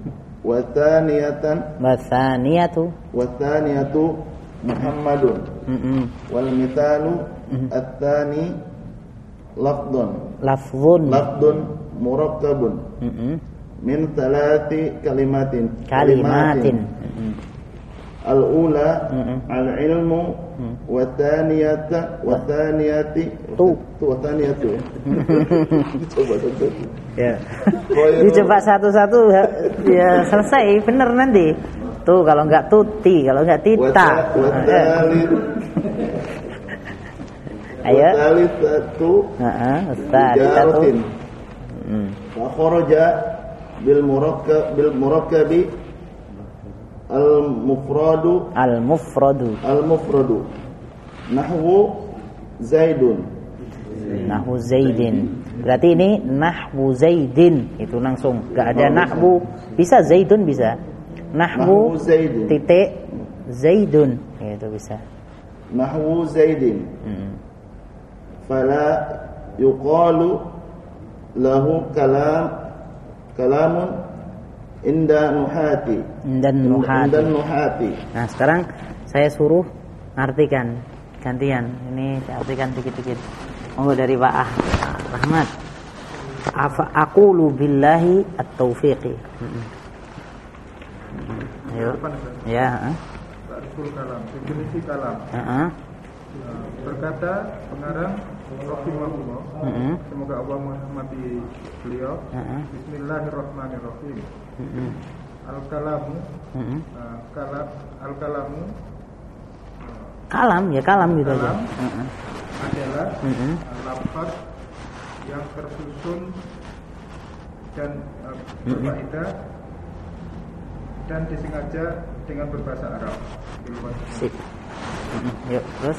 Speaker 1: Wa
Speaker 6: thaniyatan. Wa
Speaker 1: thaniyatu.
Speaker 6: Wa thaniyatu Muhammadun.
Speaker 1: Mm-hmm.
Speaker 6: Wal mithalu
Speaker 1: mm-hmm.
Speaker 6: at-thani lafdun. Lafdun.
Speaker 1: Lafdun murakkabun.
Speaker 6: Min
Speaker 1: kalimatin.
Speaker 6: Kalimatin. kalimatin. Al-ula al-ilmu wa thaniyata wa thaniyati
Speaker 1: tu
Speaker 6: wa thaniyatu. Coba
Speaker 1: satu.
Speaker 6: Ya.
Speaker 1: Dicoba satu-satu ya, ya selesai benar nanti. Tu kalau enggak tuti, kalau enggak tita.
Speaker 6: Ah, ya.
Speaker 1: Ayo.
Speaker 6: Thalithatu.
Speaker 1: Heeh, thalithatu.
Speaker 6: Mm.
Speaker 1: Fa kharaja
Speaker 6: bil murakkab bil murakkabi
Speaker 1: al-mufradu. Al-mufradu.
Speaker 6: Al-mufradu. Nahwu zaidun.
Speaker 1: Nahwu zaidin. Berarti ini nahwu zaidin. Itu langsung. Gak ada nahwu bisa zaidun bisa? Nahwu,
Speaker 6: zaidin.
Speaker 1: titik zaidun. Ya, itu bisa.
Speaker 6: Nahwu
Speaker 1: zaidin.
Speaker 6: Hmm. fala yuqalu lahu kalam kalamun Inda
Speaker 1: nuhati.
Speaker 6: Inda
Speaker 1: nuhati.
Speaker 6: Inda nuhati.
Speaker 1: Nah, sekarang saya suruh artikan gantian. Ini saya artikan dikit-dikit. Monggo dari Pak ah. Rahmat. Afa aqulu billahi at-tawfiqi. Ayo. Ya,
Speaker 7: Ta'riful kalam, definisi kalam.
Speaker 1: Heeh.
Speaker 7: Nah, berkata pengarang Rahimahullah
Speaker 1: Heeh.
Speaker 7: Semoga Allah merahmati beliau
Speaker 1: Heeh.
Speaker 7: Bismillahirrahmanirrahim
Speaker 1: Heeh.
Speaker 7: Al-kalamu
Speaker 1: Heeh.
Speaker 7: nah, kalam, Al-kalamu
Speaker 1: kalam ya kalam gitu aja
Speaker 7: Kalam.
Speaker 1: Heeh.
Speaker 7: adalah
Speaker 1: Heeh.
Speaker 7: lafaz yang tersusun dan uh, berfaedah dan disengaja dengan berbahasa Arab.
Speaker 1: Sip. Mm-mm. Yuk, terus.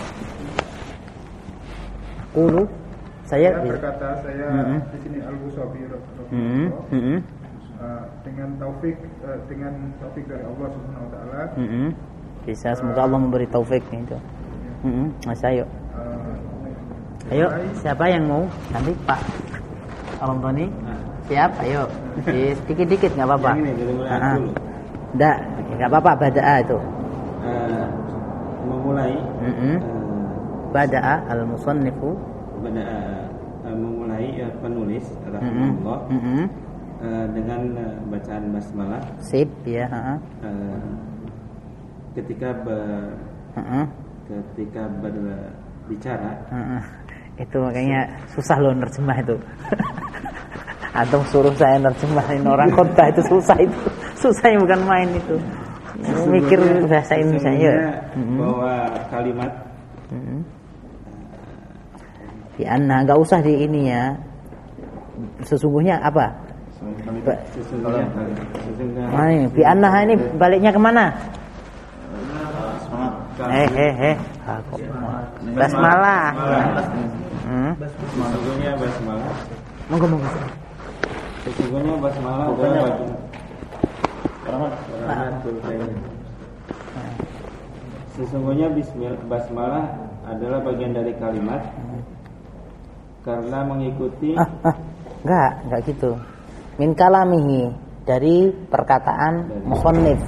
Speaker 1: Aqulu saya
Speaker 7: Saya berkata saya
Speaker 1: Mm-mm.
Speaker 7: di sini Al Busabi
Speaker 1: Mm-mm. Mm-mm.
Speaker 7: dengan taufik eh, dengan taufik dari Allah Subhanahu Wa Taala
Speaker 1: Mm-mm. Bisa semoga Allah memberi taufik itu. Mm-mm. Mas ayo.
Speaker 7: eh,
Speaker 1: Ayo, siapa yang mau? Nanti Pak Orang Tony? Siap? Ayo. Dikit-dikit nggak apa-apa. Nggak, nggak apa-apa. Bada'a itu.
Speaker 5: Eh, memulai
Speaker 1: Mm-mm.
Speaker 5: eh,
Speaker 1: Bada'a al-musannifu.
Speaker 5: pada eh, memulai eh, penulis rahimahullah eh, dengan eh, bacaan basmalah
Speaker 1: Sip, ya.
Speaker 5: eh, ketika ber,
Speaker 1: Ha-ha.
Speaker 5: ketika berbicara.
Speaker 1: Itu makanya susah loh nerjemah itu. Atau suruh saya nerjemahin orang kota itu susah itu. Susah bukan main itu. Mikir bahasa Indonesia ya.
Speaker 5: bahwa kalimat.
Speaker 1: Di anna nggak usah di ini ya. Sesungguhnya apa?
Speaker 5: Sesungguhnya
Speaker 1: ini? Bi anna ini baliknya ke mana? Eh eh eh. Ah, Basmalah. Hmm.
Speaker 5: sesungguhnya basmalah
Speaker 1: Monggo monggo.
Speaker 5: sesungguhnya basmalah adalah bagian Rahmatul Khair. Sesungguhnya bismillah basmalah adalah bagian dari kalimat karena mengikuti
Speaker 1: Ah, ah. Enggak, enggak gitu. Min kalamihi dari perkataan musannif.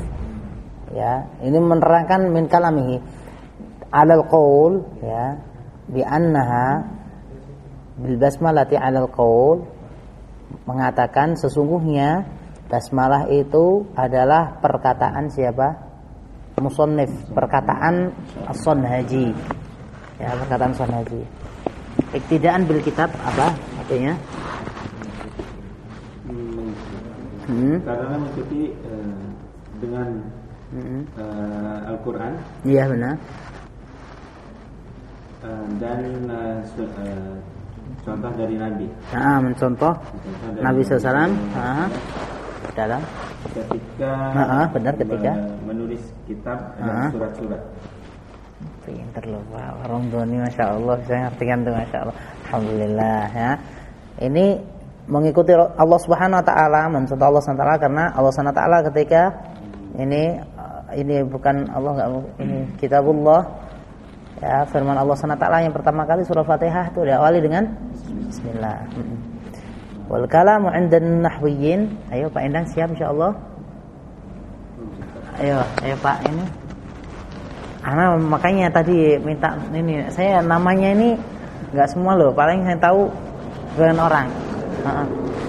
Speaker 1: Ya, ini menerangkan min kalamihi alal qaul ya bi annaha bil basmalati alal qaul mengatakan sesungguhnya basmalah itu adalah perkataan siapa? Musannif, perkataan as-Sanhaji. Ya, perkataan Sanhaji. Iktidaan bil kitab apa artinya?
Speaker 5: hmm, karena mengikuti eh, dengan
Speaker 1: Hmm.
Speaker 5: eh, Al-Qur'an
Speaker 1: Iya benar.
Speaker 5: eh, dan su- eh, contoh dari Nabi.
Speaker 1: Nah, mencontoh
Speaker 5: Contoh dari
Speaker 1: Nabi SAW ah, dalam
Speaker 5: ketika
Speaker 1: Ah, ah, benar, ketika.
Speaker 5: me- menulis kitab dan
Speaker 1: Ah.
Speaker 5: surat-surat.
Speaker 1: Pinter loh Pak. Orang tua ini Masya Allah. Saya ngertikan tuh Masya Allah. Alhamdulillah ya. Ini mengikuti Allah Subhanahu Wa Taala mencontoh Allah Subhanahu Wa Taala karena Allah Subhanahu Wa Taala ketika ini uh, ini bukan Allah nggak ini kitabullah ya firman Allah Subhanahu Wa Taala yang pertama kali surah Fatihah itu diawali dengan Bismillah. Wal kalamu 'inda nahwiyin. Ayo Pak Endang siap insyaallah ayo ayo Pak ini Ana makanya tadi minta ini saya namanya ini nggak semua loh paling saya tahu dengan orang.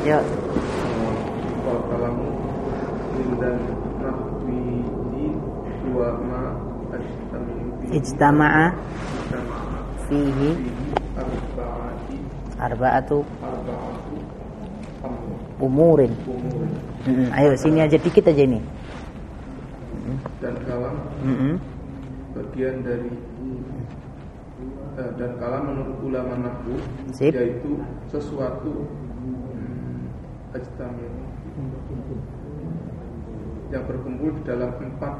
Speaker 1: Yuk.
Speaker 7: Ma ajtamiu fi
Speaker 1: ijtama'a fihi arba'atu umurin. Ayo sini aja dikit aja ini.
Speaker 7: Dan kalam
Speaker 1: Mm-mm.
Speaker 7: Bagian dari eh, dan kalam menurut ulama nahwu yaitu sesuatu hmm, ajtamil yang berkumpul di dalam empat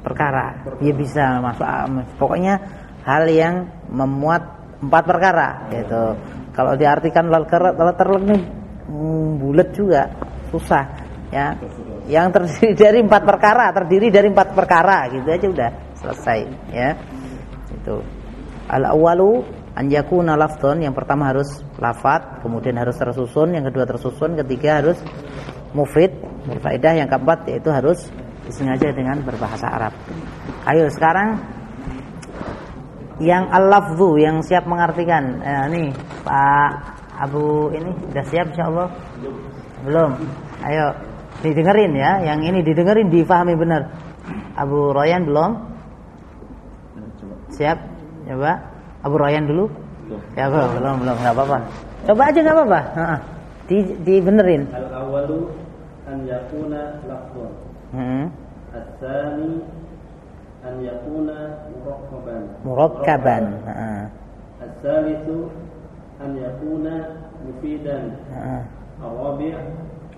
Speaker 1: perkara. Ya bisa masuk pokoknya hal yang memuat empat perkara gitu. Kalau diartikan lalker terlek ini hmm, bulat juga susah ya yang terdiri dari empat perkara terdiri dari empat perkara gitu aja udah selesai ya. Itu. Al awalu an yakuna lafdhon yang pertama harus lafat kemudian harus tersusun yang kedua tersusun ketiga harus mufid berfaedah yang keempat yaitu harus disengaja dengan berbahasa Arab. Ayo sekarang yang al-lafzu yang siap mengartikan eh, nih Pak Abu ini sudah siap insyaallah belum. Ayo didengerin ya yang ini didengerin difahami benar Abu Royan belum siap coba Abu Royan dulu ya belum belum belum nggak apa-apa coba aja nggak apa-apa Heeh. di dibenerin
Speaker 5: Al awalu an yakuna lafzun.
Speaker 1: Hmm.
Speaker 5: Al-thani an yakuna murakkaban.
Speaker 1: murakkaban Heeh.
Speaker 5: Al-thalithu an yakuna mufidan.
Speaker 1: Heeh.
Speaker 5: Al-rabi'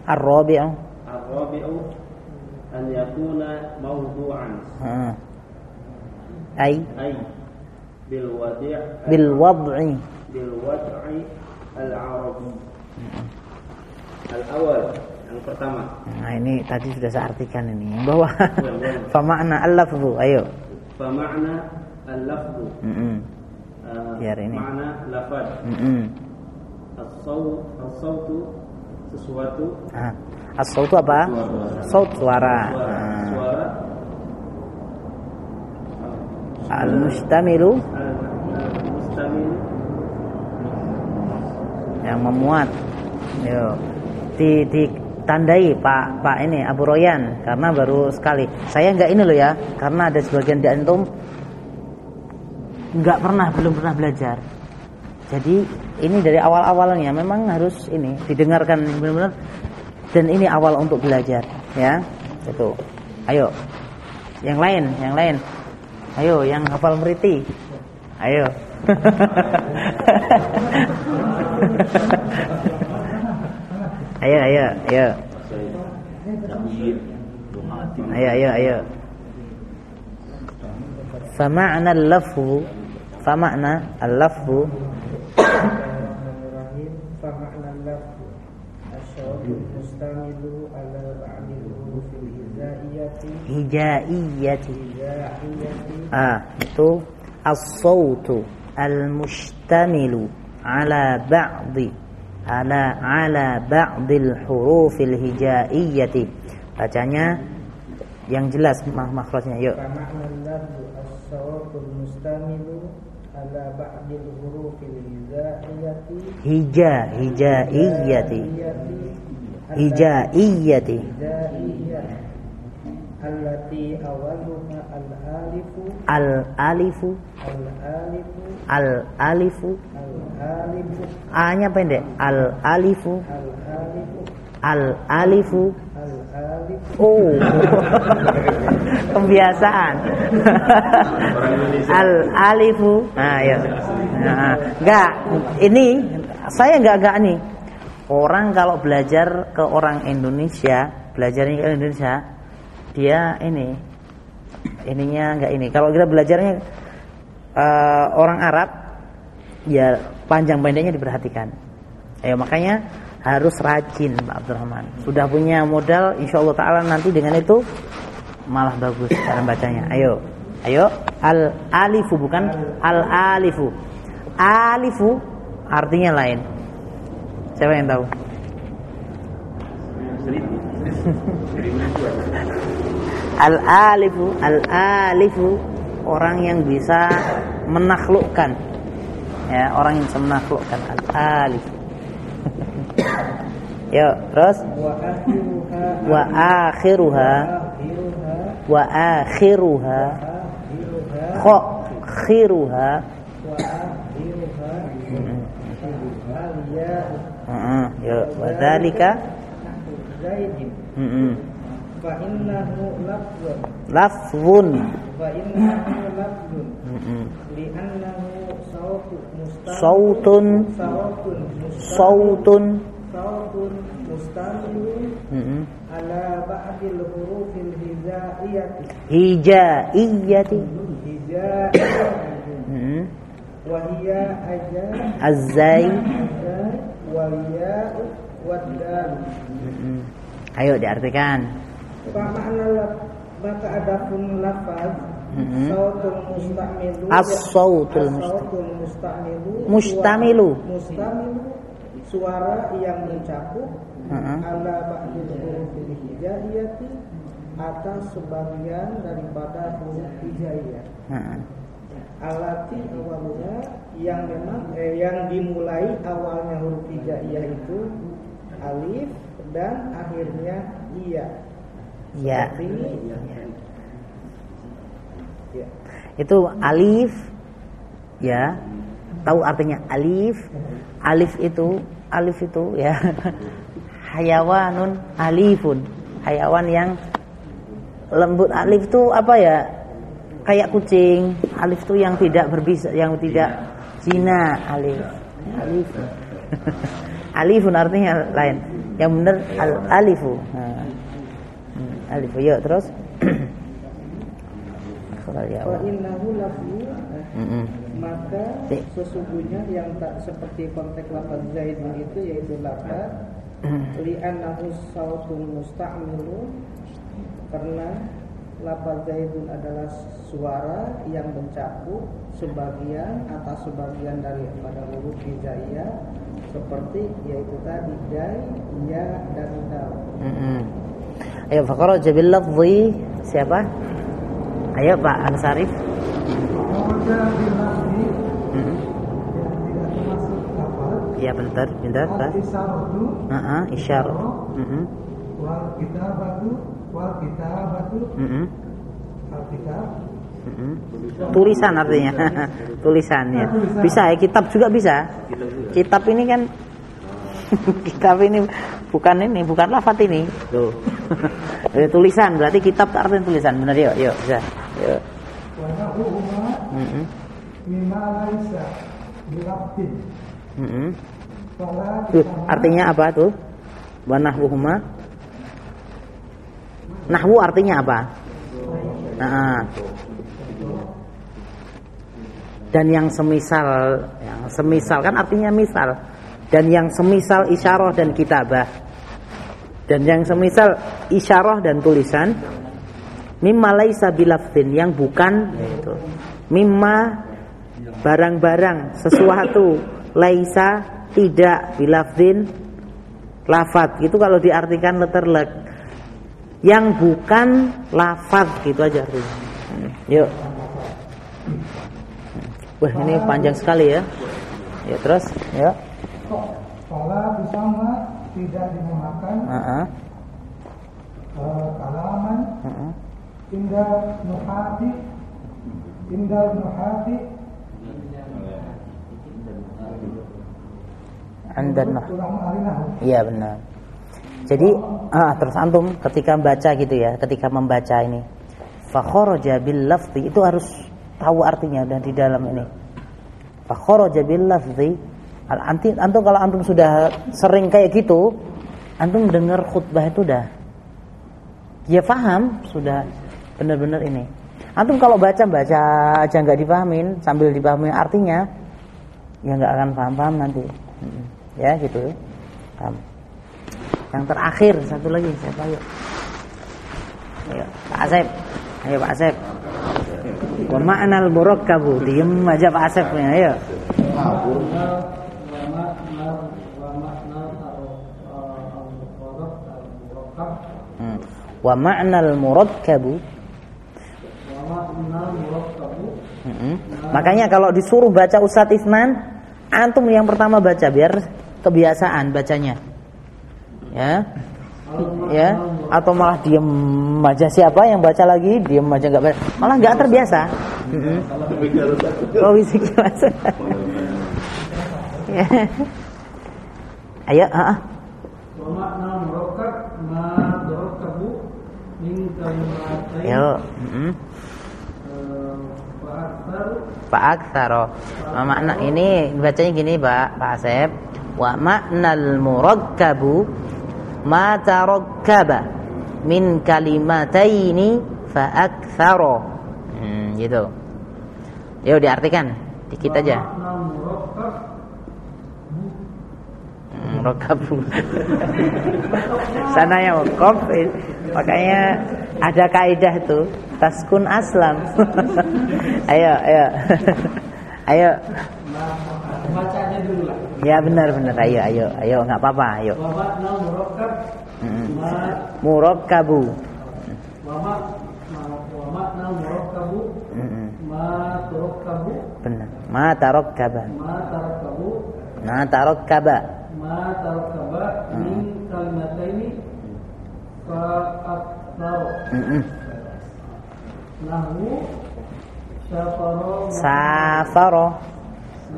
Speaker 1: ar-rabi'u
Speaker 5: Mawdu'an.
Speaker 1: Heeh. ay
Speaker 5: Ay bil wadi'
Speaker 1: bil wad'i
Speaker 5: bil wad'i al-arabi. Al-awal yang pertama
Speaker 1: Nah ini tadi sudah saya artikan ini bahwa famakna al-lafzu ayo.
Speaker 5: Fama'na al-lafzu
Speaker 1: Mm-mm.
Speaker 5: uh,
Speaker 1: Biar ini.
Speaker 5: Makna lafad
Speaker 1: Mm-mm.
Speaker 2: As-saut, as-sautu sesuatu
Speaker 1: Ah, as-saut itu apa? Saut suara.
Speaker 2: suara,
Speaker 1: Ah.
Speaker 2: suara
Speaker 1: Al-mustamilu
Speaker 2: al-mustamil
Speaker 1: yang memuat. Yo. Di ditandai Pak Pak ini Abu Royan karena baru sekali. Saya nggak ini loh ya, karena ada sebagian di antum nggak pernah belum pernah belajar. Jadi ini dari awal-awalnya memang harus ini didengarkan benar-benar dan ini awal untuk belajar ya. Itu. Ayo. Yang lain, yang lain. Ayo yang hafal meriti. Ayo. ayo, ayo, ayo. Ayo, ayo, ayo. Fama'na al-lafhu, fama'na al-lafhu
Speaker 2: Bismillahirrahmanirrahim. Fama'na lafzu asyawatu mustamilu ala ba'dil hurufil hizaiyati
Speaker 1: hijaiyati.
Speaker 2: Hizaiyati
Speaker 1: ah itu as-sautu al-mustamilu ala ba'di ala ala ba'dil hurufil hijaiyati. Bacanya yang jelas mak makhrajnya yuk.
Speaker 2: Fama'na lafzu asyawatu mustamilu ala ba'dil hurufil hizaiyati
Speaker 1: hija hijaiyati. Hijaiyati.
Speaker 2: Allati awaluha al-alifu.
Speaker 1: Al-alifu.
Speaker 2: Al-alifu.
Speaker 1: Al-alifu.
Speaker 2: Al-alifu.
Speaker 1: A-nya pendek. Al-alifu
Speaker 2: al-alifu.
Speaker 1: Al-alifu.
Speaker 2: Al-alifu
Speaker 1: Oh, kebiasaan. Al alifu. Nah, ya. Nah, enggak. Ini saya enggak enggak nih. Orang kalau belajar ke orang Indonesia, belajarnya ke Indonesia, dia ini ininya enggak ini. Kalau kita belajarnya eh, orang Arab, ya panjang pendeknya diperhatikan. Ya makanya harus rajin Pak Abdurrahman. Sudah punya modal, insya Allah Taala nanti dengan itu malah bagus cara bacanya. Ayo, ayo al alifu bukan al alifu. Alifu artinya lain. Siapa yang tahu? Al alifu, al alifu orang yang bisa menaklukkan. Ya, orang yang bisa menaklukkan al alif. Yuk, terus?
Speaker 2: Wa akhiruha.
Speaker 1: Wa akhiruha. Kho khiruha. Heeh, yuk, wa dzalika heeh.
Speaker 2: fa innahu lafzun.
Speaker 1: Lafzun
Speaker 2: fa innahu lafzun
Speaker 1: heeh.
Speaker 2: sawtu mustamil
Speaker 1: sautun. Sautun
Speaker 2: sawtun mustamil
Speaker 1: heeh.
Speaker 2: ala ba'dil hurufil
Speaker 1: hijaiyati.
Speaker 2: Hizaiyati
Speaker 1: heeh.
Speaker 2: wa hiya aja
Speaker 1: azai
Speaker 2: aja wal ya'u wad dal
Speaker 1: heeh. ayo diartikan.
Speaker 2: Makna maka ada pun lafaz
Speaker 1: Mhm.
Speaker 2: mustamilu.
Speaker 1: As-sautul
Speaker 2: As-sautul mustamilu.
Speaker 1: Mustamilu.
Speaker 2: mustamilu suara yang mencakup ala ba'dil hurufil hijaiyati atas sebagian daripada huruf hijaiyah.
Speaker 1: Heeh.
Speaker 2: alati awalnya yang memang eh, yang dimulai awalnya huruf hijaiyah itu alif dan akhirnya iya
Speaker 1: ya.
Speaker 2: Seperti ya.
Speaker 1: itu alif ya. Tahu artinya alif. Alif itu alif itu ya. Hayawanun alifun. Hayawan yang lembut. Alif itu apa ya? Kayak kucing. Alif itu yang tidak berbisa yang tidak zina. Alif. Alif. Alifun artinya lain. Yang benar al alifu. Nah. Hmm, alifu. Yuk terus. Ya Allah.
Speaker 2: Maka sesungguhnya yang tak seperti konteks lafaz zaidun itu yaitu lafaz li'annahu sautun musta'milu karena lafaz Zaidun adalah suara yang mencakup sebagian atas sebagian daripada huruf hijaiyah seperti yaitu tadi jai, ya dan dal.
Speaker 1: Mm-mm. Ayo fakharaja bil lafzi siapa? Ayo Pak Ansarif. Iya bentar, bentar, Pak.
Speaker 2: Al-isaratu
Speaker 1: Heeh, isyarat.
Speaker 2: Wal kitabatu wal kitabatu.
Speaker 1: Tulisan artinya, tulisan ya. Bisa ya, kitab juga bisa. Kitab ini kan, kitab ini bukan ini, bukan lafat ini. Tuh, tulisan berarti kitab itu artinya tulisan, benar yuk, yuk bisa. Yuk. Artinya apa tuh? Wa nahwuhuma. Nahwu artinya apa? Nah, dan yang semisal, yang semisal kan artinya misal. Dan yang semisal isyarah dan kitabah. Dan yang semisal isyarah dan tulisan mimma laisa bilafdin yang bukan itu. Mimma barang-barang sesuatu laisa tidak bilafdin lafat itu kalau diartikan letterlek yang bukan lafat gitu aja artinya. Hmm, Yuk. Wah ini panjang sekali ya. Ya terus, ya.
Speaker 2: Fala bersama tidak dinamakan
Speaker 1: Heeh.
Speaker 2: eh, kalaman
Speaker 1: heeh.
Speaker 2: Indal nuhati. Indal nuhati.
Speaker 1: Anda Iya benar. Jadi ah, terus antum ketika membaca gitu ya, ketika membaca ini. Fakharaja bil lafzi itu harus tahu artinya dan di dalam ini. Fakharaja bil lafzi. Antum kalau antum sudah sering kayak gitu, antum dengar khutbah itu udah. Ya paham sudah benar-benar ini. Antum kalau baca baca aja nggak dipahamin sambil dipahami artinya, ya nggak akan paham-paham nanti. Mm, Ya gitu. Yang terakhir satu lagi siapa yuk? Ayo, Pak Asep. Ayo Pak Asep. Wa ma'nal murakkabu. Diem aja Pak Asep nih, ayo. Hmm. Wa ma'nal murakkabu. Mm-mm. Makanya kalau disuruh baca Ustadz Isman, antum yang pertama baca biar kebiasaan bacanya. Ya. Ya, atau malah diem aja siapa yang baca lagi, diem aja nggak baca. Malah nggak terbiasa. Mm-mm. Oh, fisik Mas. Ya. Ayo, ah, ah.
Speaker 2: wa makna
Speaker 1: Pak Aksaro Nah, makna ini bacanya gini Pak Pak Asep. Wa maknal murakkabu ma tarakkaba min kalimataini fa aktsaro hmm, gitu. Yuk diartikan. Dikit aja.
Speaker 2: Makna murakkab
Speaker 1: hmm, murakkabu. Sana ya wakaf. Eh, makanya ada kaidah tuh taskun aslam. Ayo ayo. Ayo.
Speaker 2: Bacanya dulu lah.
Speaker 1: Ya benar benar. Ayo ayo ayo. Nggak apa-apa ayo. Mm. Murakkabu. Benar. Ma tarakkaba.
Speaker 2: ma tarakkabu
Speaker 1: Ma tarakkaba.
Speaker 2: ma tarakkaba min kalimataini fa
Speaker 1: Mm-mm.
Speaker 2: Nahwu safara
Speaker 1: Safaro.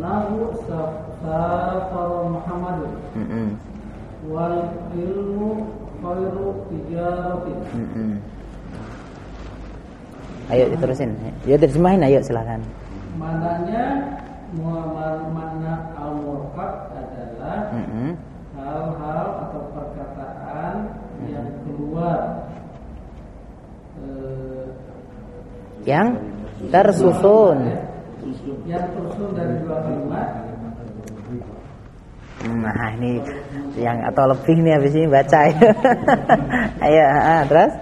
Speaker 2: nahwu sa- safara Muhammadun
Speaker 1: Mm-mm.
Speaker 2: wal ilmu khairu tijaratin
Speaker 1: Mm-mm. Ayo diterusin. Ya terjemahin ayo silakan.
Speaker 2: Mananya muamal makna al murkab adalah hal-hal atau perkataan yang keluar eh,
Speaker 1: Yang tersusun.
Speaker 2: yang tersusun dari dua kalimat
Speaker 1: Nah ini yang atau lebih nih habis ini baca. ayo, ah, terus?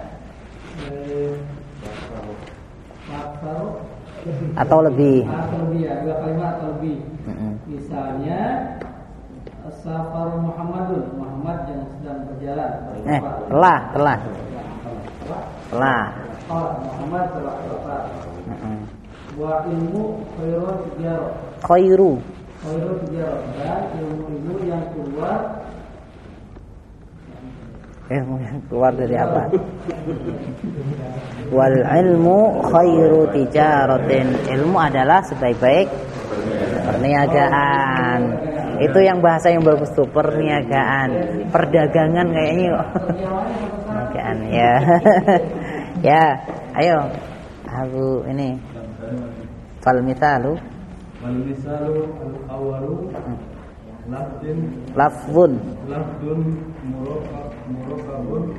Speaker 1: atau lebih.
Speaker 8: atau lebih ya dua kalimat atau lebih misalnya Safar Muhammadun Muhammad yang sedang berjalan
Speaker 1: Eh, telah, telah,
Speaker 8: telah
Speaker 1: telah.
Speaker 8: Muhammad telah
Speaker 1: Mm-mm.
Speaker 8: wa ilmu khairun tijarah
Speaker 1: Khairu.
Speaker 8: khairun tijarah dan ilmu-ilmu yang keluar
Speaker 1: Ilmu yang keluar dari apa? Wal ilmu khairu tijaratin. Ilmu adalah sebaik-baik perniagaan. Itu yang bahasa yang bagus tuh, perniagaan. Perdagangan kayaknya. Perniagaan ya. ya, ayo. Aku ini. Fal mithalu.
Speaker 9: Wal misalu al awalu lafdin.
Speaker 1: Lafzun
Speaker 9: lafdun murokab murokabun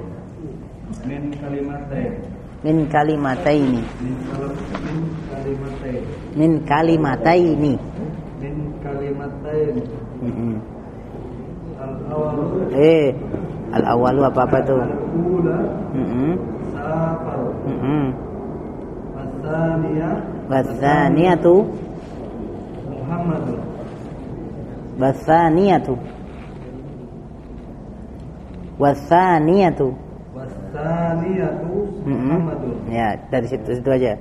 Speaker 9: min kalimatain.
Speaker 1: Min kalimataini
Speaker 9: min salam min kalimatain.
Speaker 1: Min kalimataini
Speaker 9: min kalimatain.
Speaker 1: Mm-mm.
Speaker 9: al awalu
Speaker 1: eh al awalu apa apa tuh?
Speaker 9: Al ula
Speaker 1: Wathaniyatu
Speaker 9: wasaniyatu
Speaker 1: Mm-mm.
Speaker 9: Muhammadun
Speaker 1: Ya dari situ situ aja.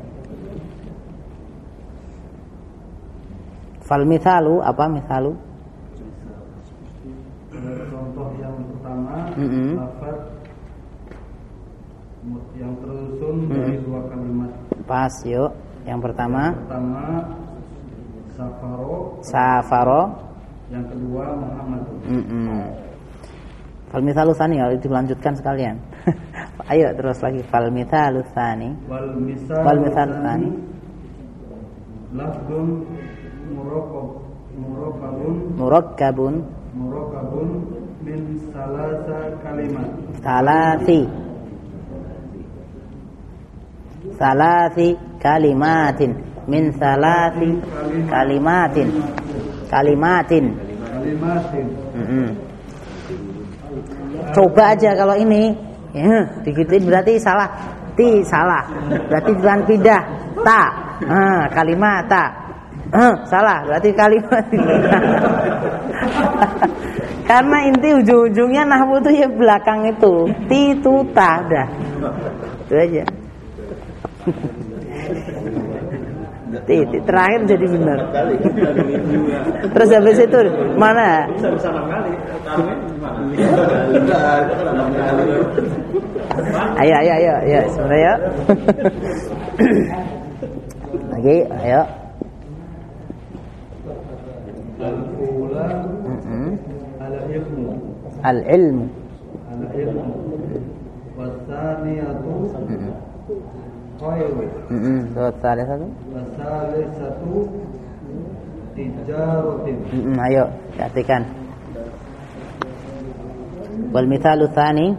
Speaker 1: Fal mithalu apa mithalu?
Speaker 9: Eh, contoh yang pertama
Speaker 1: Mm-mm.
Speaker 9: lafaz mu- yang tersusun
Speaker 1: Mm-mm.
Speaker 9: dari dua kalimat.
Speaker 1: Pas yuk. Yang pertama.
Speaker 9: Pertama safaro.
Speaker 1: Safaro.
Speaker 9: Yang kedua Muhammad.
Speaker 1: Mm-mm. Fal mithalu tsani ya dilanjutkan sekalian. Ayo terus lagi. Fal mithalu tsani
Speaker 9: wal misal
Speaker 1: tsani
Speaker 9: lafdun murokab murokabun.
Speaker 1: Murakkabun
Speaker 9: murokabun min salasa kalimat.
Speaker 1: Salasi Salasi kalimatin. Min salasi kalimatin. Kalimatin. Coba aja kalau ini. Ya, Digituin berarti salah. Ti salah. Berarti jangan pindah. Ta. Ah, Kalimat ta. Ah, Salah. Berarti kalimat. Karena inti ujung-ujungnya nahwu itu ya belakang itu. Ti tu ta Udah Itu aja Ti, ti, terakhir jadi benar. Terus habis itu mana? Ayo, ayo, ayo, ayo, sebenarnya. Lagi, ayo.
Speaker 9: al ilmu
Speaker 1: Al ilmu
Speaker 9: wasaniyatu khairu.
Speaker 1: Terus ada satu.
Speaker 9: wasalisatu tijaratin
Speaker 1: Mm-mm, Ayo, perhatikan. Wal mithalu tsani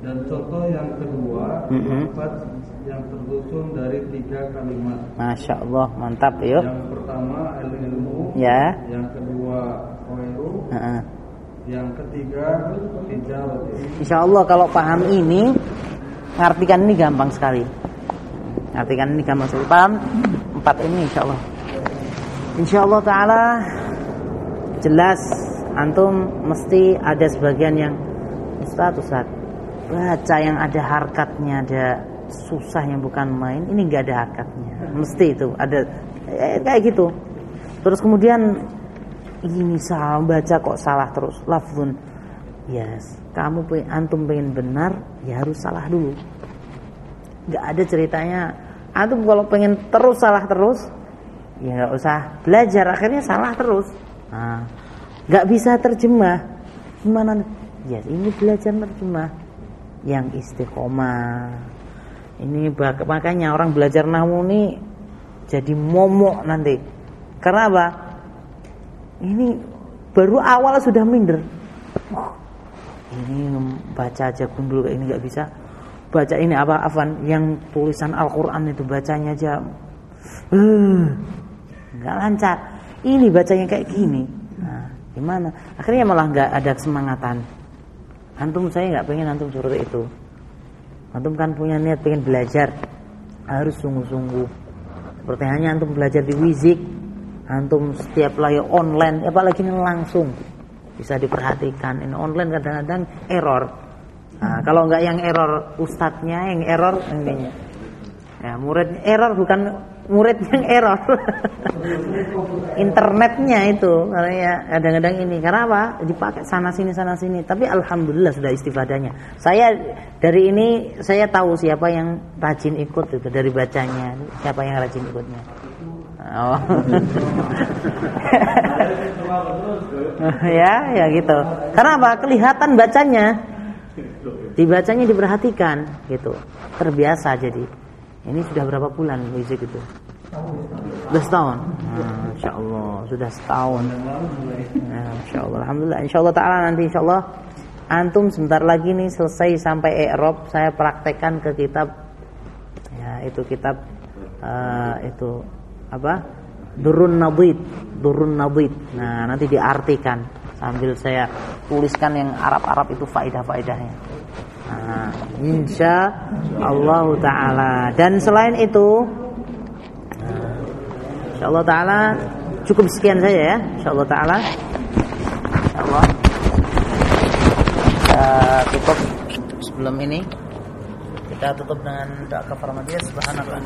Speaker 9: dan contoh yang kedua lafaz yang tersusun dari tiga kalimat
Speaker 1: Masya Allah, mantap yuk.
Speaker 9: yang pertama ilmu
Speaker 1: Ya.
Speaker 9: yang kedua khairu
Speaker 1: Heeh.
Speaker 9: Yang ketiga
Speaker 1: Insya Allah kalau paham ini Ngartikan ini gampang sekali. Ngartikan ini gampang sekali. Paham? Empat ini insya Allah Insya Allah Ta'ala Jelas Antum mesti ada sebagian yang Ustaz, Ustaz Baca yang ada harkatnya Ada susah yang bukan main Ini nggak ada harkatnya. Mesti itu ada eh, Kayak gitu. Terus kemudian Ini salah baca kok salah terus Lafzun Yes, kamu pengen, antum pengen benar, ya harus salah dulu. Gak ada ceritanya. Antum kalau pengen terus salah terus, ya nggak usah belajar. Akhirnya salah terus. Nah, nggak bisa terjemah. Gimana? Ya ini belajar terjemah yang istiqomah. Ini makanya orang belajar nahwu ini jadi momok nanti. Karena apa? Ini baru awal sudah minder. Wah, ini baca aja gundul ini nggak bisa. Baca ini apa Afan yang tulisan Al-Quran itu bacanya aja. Eh, nggak lancar. Ini bacanya kayak gini. Nah gimana? Akhirnya malah nggak ada kesemangatan antum saya nggak pengen antum seperti itu. Antum kan punya niat pengen belajar, harus sungguh-sungguh. Seperti hanya antum belajar di Wizik, antum setiap layar online, apalagi ini langsung bisa diperhatikan. Ini online kadang-kadang error. Nah, kalau nggak yang error ustadznya, yang error ininya. Ya, murid error bukan murid yang error. Internetnya itu ya kadang-kadang ini karena apa? Dipakai sana sini sana sini. Tapi alhamdulillah sudah istifadahnya. Saya dari ini saya tahu siapa yang rajin ikut itu dari bacanya, siapa yang rajin ikutnya. Oh. ya, ya gitu. Karena apa? Kelihatan bacanya. Dibacanya diperhatikan gitu. Terbiasa jadi. Ini sudah berapa bulan Wizik itu? Sudah setahun. Nah, insya Allah sudah setahun. Nah, insya Allah. Alhamdulillah. Insya Allah Taala nanti insya Allah antum sebentar lagi nih selesai sampai Eropa saya praktekkan ke kitab ya itu kitab uh, itu apa? Durun Nadid. Durun Nadid. Nah nanti diartikan. Sambil saya tuliskan yang Arab-Arab itu faidah-faidahnya nah, insya Allah Taala. Dan selain itu nah, insya Allah Taala cukup sekian saja ya insya Allah Taala. Insya Allah. Kita tutup sebelum ini. Kita tutup dengan doa kafaramadiyah. Subhanallah